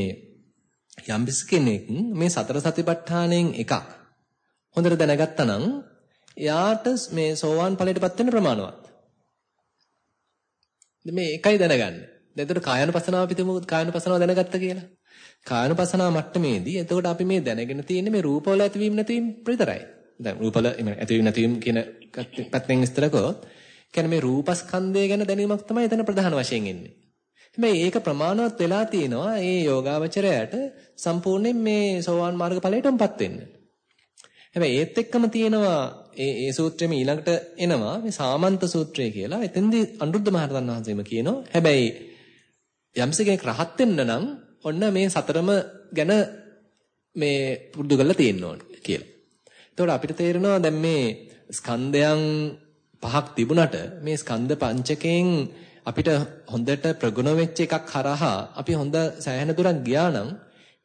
යම්බිස් කෙනෙක් මේ සතර සතිපට්ඨානයෙන් එකක් හොඳට දැනගත්තා නම් එයාට මේ සෝවාන් ඵලයටපත් වෙන්න ප්‍රමාණවත්. මේ එකයි දැනගන්න. දැන් එතකොට කායනුපසනාව පිටමු කායනුපසනාව දැනගත්ත කියලා. කායනුපසනාව මට්ටමේදී එතකොට අපි මේ දැනගෙන තියෙන්නේ මේ රූපවල ඇතිවීම නැතිවීම විතරයි. දැන් රූපවල ඇතිවීම නැතිවීම කියන පැත්තෙන් විස්තර කරොත් කියන්නේ මේ රූපස්කන්ධය ගැන දැනීමක් තමයි එතන ප්‍රධාන වශයෙන් එන්නේ. හැබැයි ඒක ප්‍රමාණවත් වෙලා තියෙනවා ඒ යෝගාවචරයට සම්පූර්ණයෙන් මේ සෝවාන් මාර්ග ඵලයටමපත් වෙන්නේ. හැබැයි ඒත් එක්කම තියෙනවා ඒ ඒ සූත්‍රෙම ඊළඟට එනවා මේ සාමන්ත සූත්‍රය කියලා. එතෙන්දී අනුරුද්ධ මහරහතන් වහන්සේම කියනවා. හැබැයි යම්ස කෙනෙක් රහත් වෙන්න නම් ඔන්න මේ සතරම ගැන මේ පුරුදු කරලා තියෙන්න ඕනේ කියලා. එතකොට අපිට තේරෙනවා දැන් මේ ස්කන්ධයන් පහක් තිබුණට මේ ස්කන්ධ පංචකයෙන් අපිට හොඳට ප්‍රගුණ වෙච්ච එකක් හරහා අපි හොඳ සෑහෙන දුරක් ගියා නම්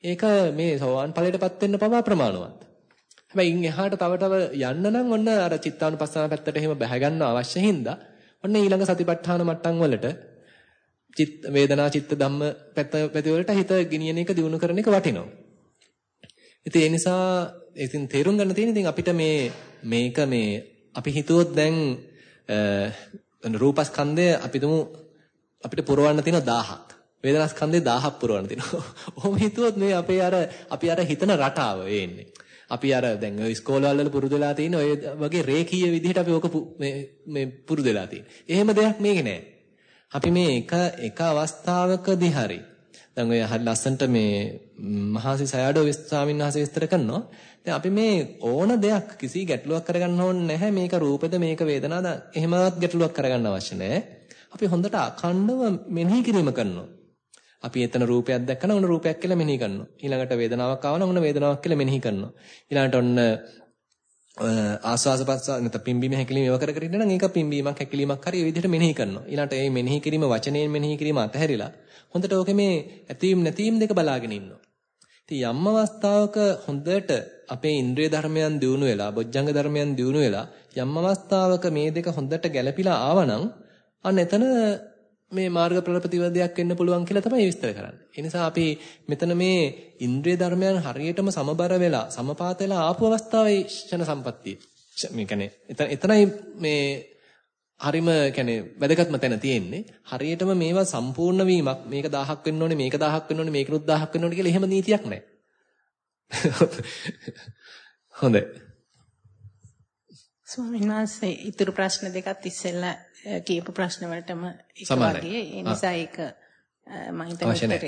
ඒක මේ සෝවාන් ඵලයටපත් වෙන්න පවා ප්‍රමාණවත්. හැබැයි ඉන් එහාට තව තව යන්න නම් ඔන්න අර චිත්තානුපස්සනාව පැත්තට එහෙම බැහැ ගන්න අවශ්‍ය හින්දා ඔන්න ඊළඟ සතිපට්ඨාන මට්ටම් වලට චිත් වේදනා චිත්ත ධම්ම පැත්ත පැති වලට හිත ගෙනියන එක දිනු කරන එක වටිනවා. ඉතින් ඒ නිසා ඉතින් තේරුම් ගන්න තියෙන ඉතින් අපිට මේ මේක මේ අපි හිතුවොත් දැන් රූපස්කන්ධය අපි තුමු අපිට පුරවන්න තියෙන 1000ක්. වේදනාස්කන්ධය 1000ක් පුරවන්න තියෙනවා. ඔහොම හිතුවොත් මේ අපේ අර අපි අර හිතන රටාව වෙන්නේ. අපි අර දැන් ඔය ඉස්කෝලවල වල පුරුදු වෙලා තියෙන ඔය වගේ රේඛීය විදිහට අපි ඕක මේ මේ පුරුදු වෙලා තියෙන. එහෙම දෙයක් මේකේ නෑ. අපි මේ එක එක අවස්ථාවකදී හරි දැන් ඔය හරි ලස්සන්ට මේ මහසි සයඩෝ ස්වාමීන් වහන්සේ විස්තර කරනවා. දැන් අපි මේ ඕන දෙයක් කිසි ගැටලුවක් කරගන්න ඕනේ නැහැ. මේක රූපෙද මේක වේදනාවද එහෙමවත් ගැටලුවක් කරගන්න අවශ්‍ය නැහැ. අපි හොඳට අඛණ්ඩව මෙනෙහි කිරීම කරනවා. අපි එතන රූපයක් දැක්කම ඔන්න රූපයක් කියලා මෙනෙහි කරනවා. ඊළඟට වේදනාවක් ආවම ඔන්න වේදනාවක් කියලා මෙනෙහි කරනවා. ඊළඟට ඔන්න ආස්වාස ප්‍රස්වාස නැත්නම් පිම්බීම හැකිලිම ඒව කර කර ඉන්න නම් ඒක පිම්බීමක් හැකිලිමක් හරි ඒ විදිහට මෙනෙහි කරනවා. ඊළඟට මේ මෙනෙහි කිරීම වචනයෙන් මෙනෙහි කිරීම අතහැරිලා හොඳට ඕකේ මේ ඇතීම් නැතිම් දෙක බලාගෙන ඉන්නවා. ඉතින් යම් අවස්ථාවක හොඳට අපේ ඉන්ද්‍රිය ධර්මයන් දියුණු වෙලා, බොජ්ජංග ධර්මයන් දියුණු වෙලා යම් අවස්ථාවක මේ දෙක හොඳට ගැළපීලා ආවනම් අන්න එතන මේ මාර්ගඵල ප්‍රතිවදයක් වෙන්න පුළුවන් කියලා තමයි විස්තර කරන්නේ. ඒ නිසා අපි මෙතන මේ ඉන්ද්‍රිය ධර්මයන් හරියටම සමබර වෙලා සමපාත වෙලා ආපු අවස්ථාවේ ෂණ සම්පත්තිය. මේ කියන්නේ එතන එතනයි මේ හරිම කියන්නේ වැදගත්ම තැන තියෙන්නේ. හරියටම මේවා සම්පූර්ණ වීමක් මේක 1000ක් වෙන්න ඕනේ මේක 1000ක් වෙන්න ඕනේ මේකනුත් 1000ක් වෙන්න ඕනේ කියලා එහෙම නීතියක් නැහැ. හොඳයි. ස්වාමීන් වහන්සේ ඊතුරු ප්‍රශ්න දෙකත් ඉස්සෙල්ලා කියපු ප්‍රශ්න වලටම එක වගේ ඒ නිසා ඒක මම හිතන්නේ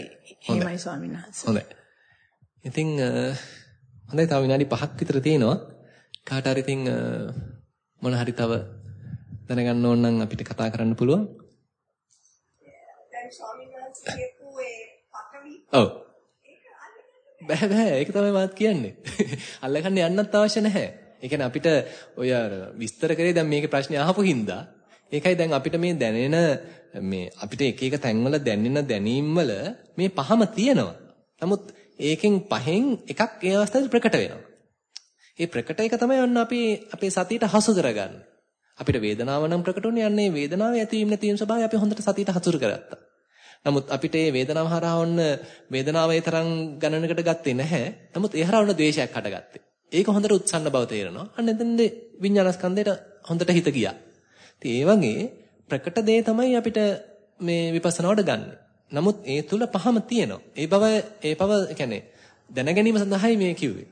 එහෙමයි ස්වාමීන් වහන්සේ. හොඳයි. ඉතින් හොඳයි තව විනාඩි 5ක් විතර තියෙනවා. කාට හරි ඉතින් මොන හරි තව දැනගන්න ඕන නම් අපිට කතා කරන්න පුළුවන්. දැන් ස්වාමීන් වහන්සේ කියපු ඒ පකවි ඔව් බෑ බෑ ඒක තමයි මාත් කියන්නේ. අල්ලගන්න යන්නත් අවශ්‍ය නැහැ. ඒ කියන්නේ අපිට ඔය විස්තර කරේ දැන් මේකේ ප්‍රශ්නේ අහපු හින්දා ඒකයි දැන් අපිට මේ දැනෙන මේ අපිට එක එක තැන්වල දැනෙන දැනීම් වල මේ පහම තියෙනවා. නමුත් ඒකෙන් පහෙන් එකක් ඒ අවස්ථාවේ ප්‍රකට වෙනවා. ඒ ප්‍රකට එක තමයි ඔන්න අපි අපේ සතියට හසු කරගන්නේ. අපිට වේදනාව නම් ප්‍රකට වුණේ යන්නේ වේදනාවේ ඇතිවීම නැතිවීම ස්වභාවය අපි හොඳට සතියට හසුරු කරගත්තා. නමුත් අපිට මේ වේදනාව හරහා ඔන්න වේදනාව ඒ තරම් ගණනකට ගත්තේ නැහැ. නමුත් ඒ හරහා ඔන්න ද්වේෂයක් හටගත්තේ. ඒක හොඳට උත්සන්න බව තේරෙනවා. අන්න එතෙන්ද විඥානස්කන්ධයට හොඳට හිත ගියා. ඉතින් ඒ වගේ ප්‍රකට දේ තමයි අපිට මේ විපස්සනාවට ගන්න. නමුත් ඒ තුල පහම තියෙනවා. ඒ බව ඒ බව කියන්නේ දැන ගැනීම සඳහායි මේ කිව්වේ.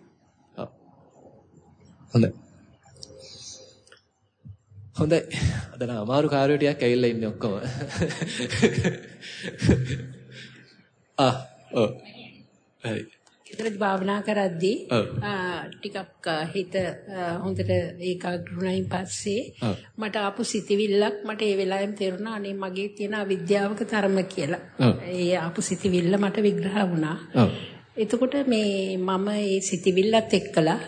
හොඳයි. හොඳයි. අද නම් අමාරු කාර්යෝ ටිකක් ඇවිල්ලා ඉන්නේ ඔක්කොම. ආ ඔව්. හරි. ඒතරත් භාවනා කරද්දී ටිකක් හිත හොඳට ඒකාග්‍රුණයින් පස්සේ මට ආපු සිතිවිල්ලක් මට ඒ වෙලාවෙම තේරුණා අනේ මගේ තියෙන අවිද්‍යාවක තරම කියලා. ඒ ආපු සිතිවිල්ල මට විග්‍රහ වුණා. එතකොට මේ මම ඒ සිතිවිල්ලත් එක්කලා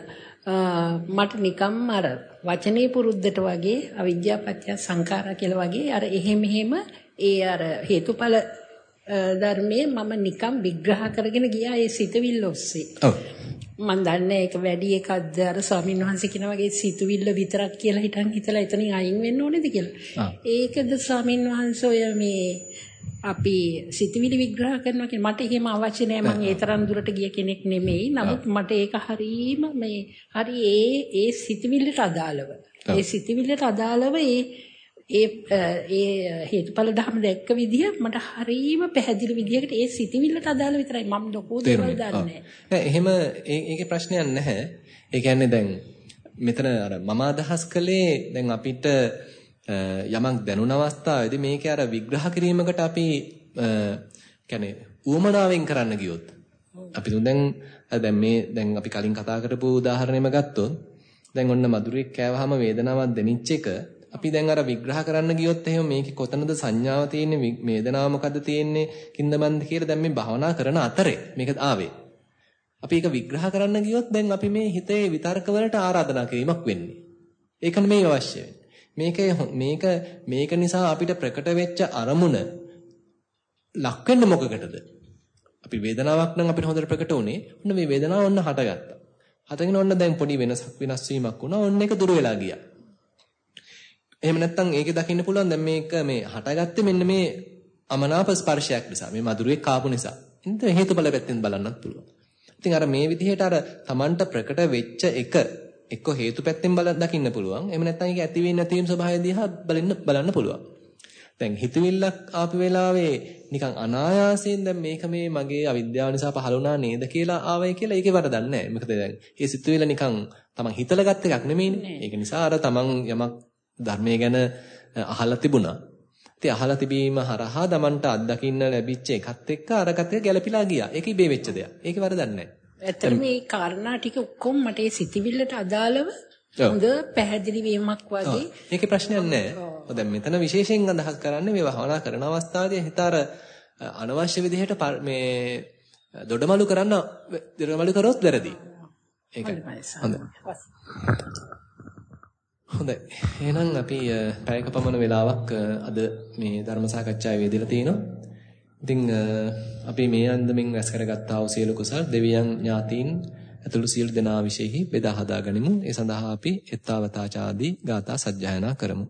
මට නිකම්ම අර වචනේ පුරුද්දට වගේ අවිද්‍යාපත්‍ය සංඛාරා කියලා වගේ අර එහෙම එහෙම ඒ අර හේතුඵල ධර්මයේ මම නිකම් විග්‍රහ කරගෙන ගියා ඒ සිතවිල්ල ඔස්සේ. ඔව්. මම දන්නේ ඒක වැඩි එකක්ද අර ස්වාමීන් වහන්සේ කියන වගේ සිතුවිල්ල විතරක් කියලා හිතන් හිතලා එතනින් අයින් වෙන්න ඕනේද කියලා. ඒකද ස්වාමීන් වහන්සේ ඔය මේ අපි සිතවිලි විග්‍රහ කරනවා කියන්නේ මට එහෙම අවශ්‍ය නෑ මම ඒ තරම් දුරට ගිය කෙනෙක් නෙමෙයි. නමුත් මට ඒක හරීම මේ හරි ඒ ඒ සිතවිල්ලට අදාළව. ඒ සිතවිල්ලට අදාළව ඒ ඒ ඒ හේතුඵල ධර්ම දැක්ක විදිය මට හරීම පැහැදිලි විදියකට ඒ සිතවිල්ලට අදාළ විතරයි මම ලොකු දේවල් දන්නේ. එහෙම ඒකේ ප්‍රශ්නයක් නැහැ. ඒ කියන්නේ දැන් මෙතන අර මම අදහස් කළේ දැන් අපිට යමක් දැනුණ අවස්ථාවේදී මේකේ අර විග්‍රහ කිරීමකට අපි කියන්නේ ඌමනාවෙන් කරන්න ගියොත් අපි දැන් දැන් මේ දැන් අපි කලින් කතා කරපු උදාහරණයම ගත්තොත් දැන් ඔන්න මధుරෙක් කෑවහම වේදනාවක් දැනිච්ච එක අපි දැන් අර විග්‍රහ කරන්න ගියොත් එහෙම මේකේ කොතනද සංඥාව තියෙන්නේ වේදනාව මොකද්ද තියෙන්නේ කින්දමන්ද කියලා දැන් මේ භවනා කරන අතරේ මේක ආවේ. අපි ඒක විග්‍රහ කරන්න ගියොත් දැන් අපි මේ හිතේ විතර්ක වලට ආරාධනා කිරීමක් වෙන්නේ. ඒක නෙමෙයි අවශ්‍ය වෙන්නේ. මේක මේක මේක නිසා අපිට ප්‍රකට වෙච්ච අරමුණ ලක් වෙන්න මොකකටද? අපි වේදනාවක් නම් අපිට හොඳට ප්‍රකට වුණේ. ඔන්න මේ වේදනාව ඔන්න හටගත්තා. හටගෙන ඔන්න දැන් පොඩි වෙනසක් වෙනස් වීමක් වුණා. ඔන්න ඒක දුර වෙලා ගියා. එහෙම නැත්නම් ඒකේ දකින්න පුළුවන් දැන් මේක මේ හටගත්තේ මෙන්න මේ අමනාප ස්පර්ශයක් නිසා. මේ මధుරයේ කාපු නිසා. එතන හේතුඵල පැත්තෙන් බලන්නත් පුළුවන්. ඉතින් අර මේ විදිහට අර Tamanට ප්‍රකට වෙච්ච එක එක්ක හේතු පැත්තෙන් බල දකින්න පුළුවන්. එහෙම නැත්නම් ඒක ඇති වෙන්නේ නැති වෙන ස්වභාවය දිහා බලන්න බලන්න පුළුවන්. දැන් හිතවිල්ලක් ආපු වෙලාවේ නිකන් අනායාසයෙන් දැන් මේක මේ මගේ අවිද්‍යාව නිසා පහළ වුණා නේද කියලා ආවයි කියලා ඒකේ වරදක් නැහැ. මොකද දැන් මේ සිතුවිල්ල නිකන් තමන් හිතලා ගත්ත එකක් නෙමෙයිනේ. ඒක නිසා අර තමන් යමක් ධර්මයේ ගැන අහලා තිබුණා. ඉතින් අහලා තිබීම හරහා තමන්ට අත්දකින්න ලැබිච්ච එකත් එක්ක අරකට ගැළපීලා ගියා. ඒක ඉබේ වෙච්ච දෙයක්. ඒකේ වරදක් නැහැ. ඇත්තටම මේ කාරණා ටික ඔක්කොම මට ඒ සිතිවිල්ලට අදාළව හොඳ පැහැදිලි වීමක් වගේ. ඒකේ ප්‍රශ්නයක් නැහැ. දැන් මෙතන විශේෂයෙන් අදහස් කරන්නේ මේ භවනා කරන අවස්ථාවේදී හිත අර අනවශ්‍ය විදිහට මේ දොඩමලු කරන්න දොඩමලු කරොත් වැරදි. ඒකයි. හොඳයි. හොඳයි. එහෙනම් අපි පැයක පමණ වෙලාවක් අද මේ ධර්ම සාකච්ඡාවේ යෙදලා තිනවා. ඉතින් අපි මේ අන්දමින් රැස් කරගත්තා වූ සියලු කුසල් දෙවියන් ඥාතීන් ඇතුළු සියලු දෙනා විශේෂෙහි බෙදා හදා ගනිමු. ඒ සඳහා අපි එත්තාවතාචාදී ගාථා සජ්ජායනා කරමු.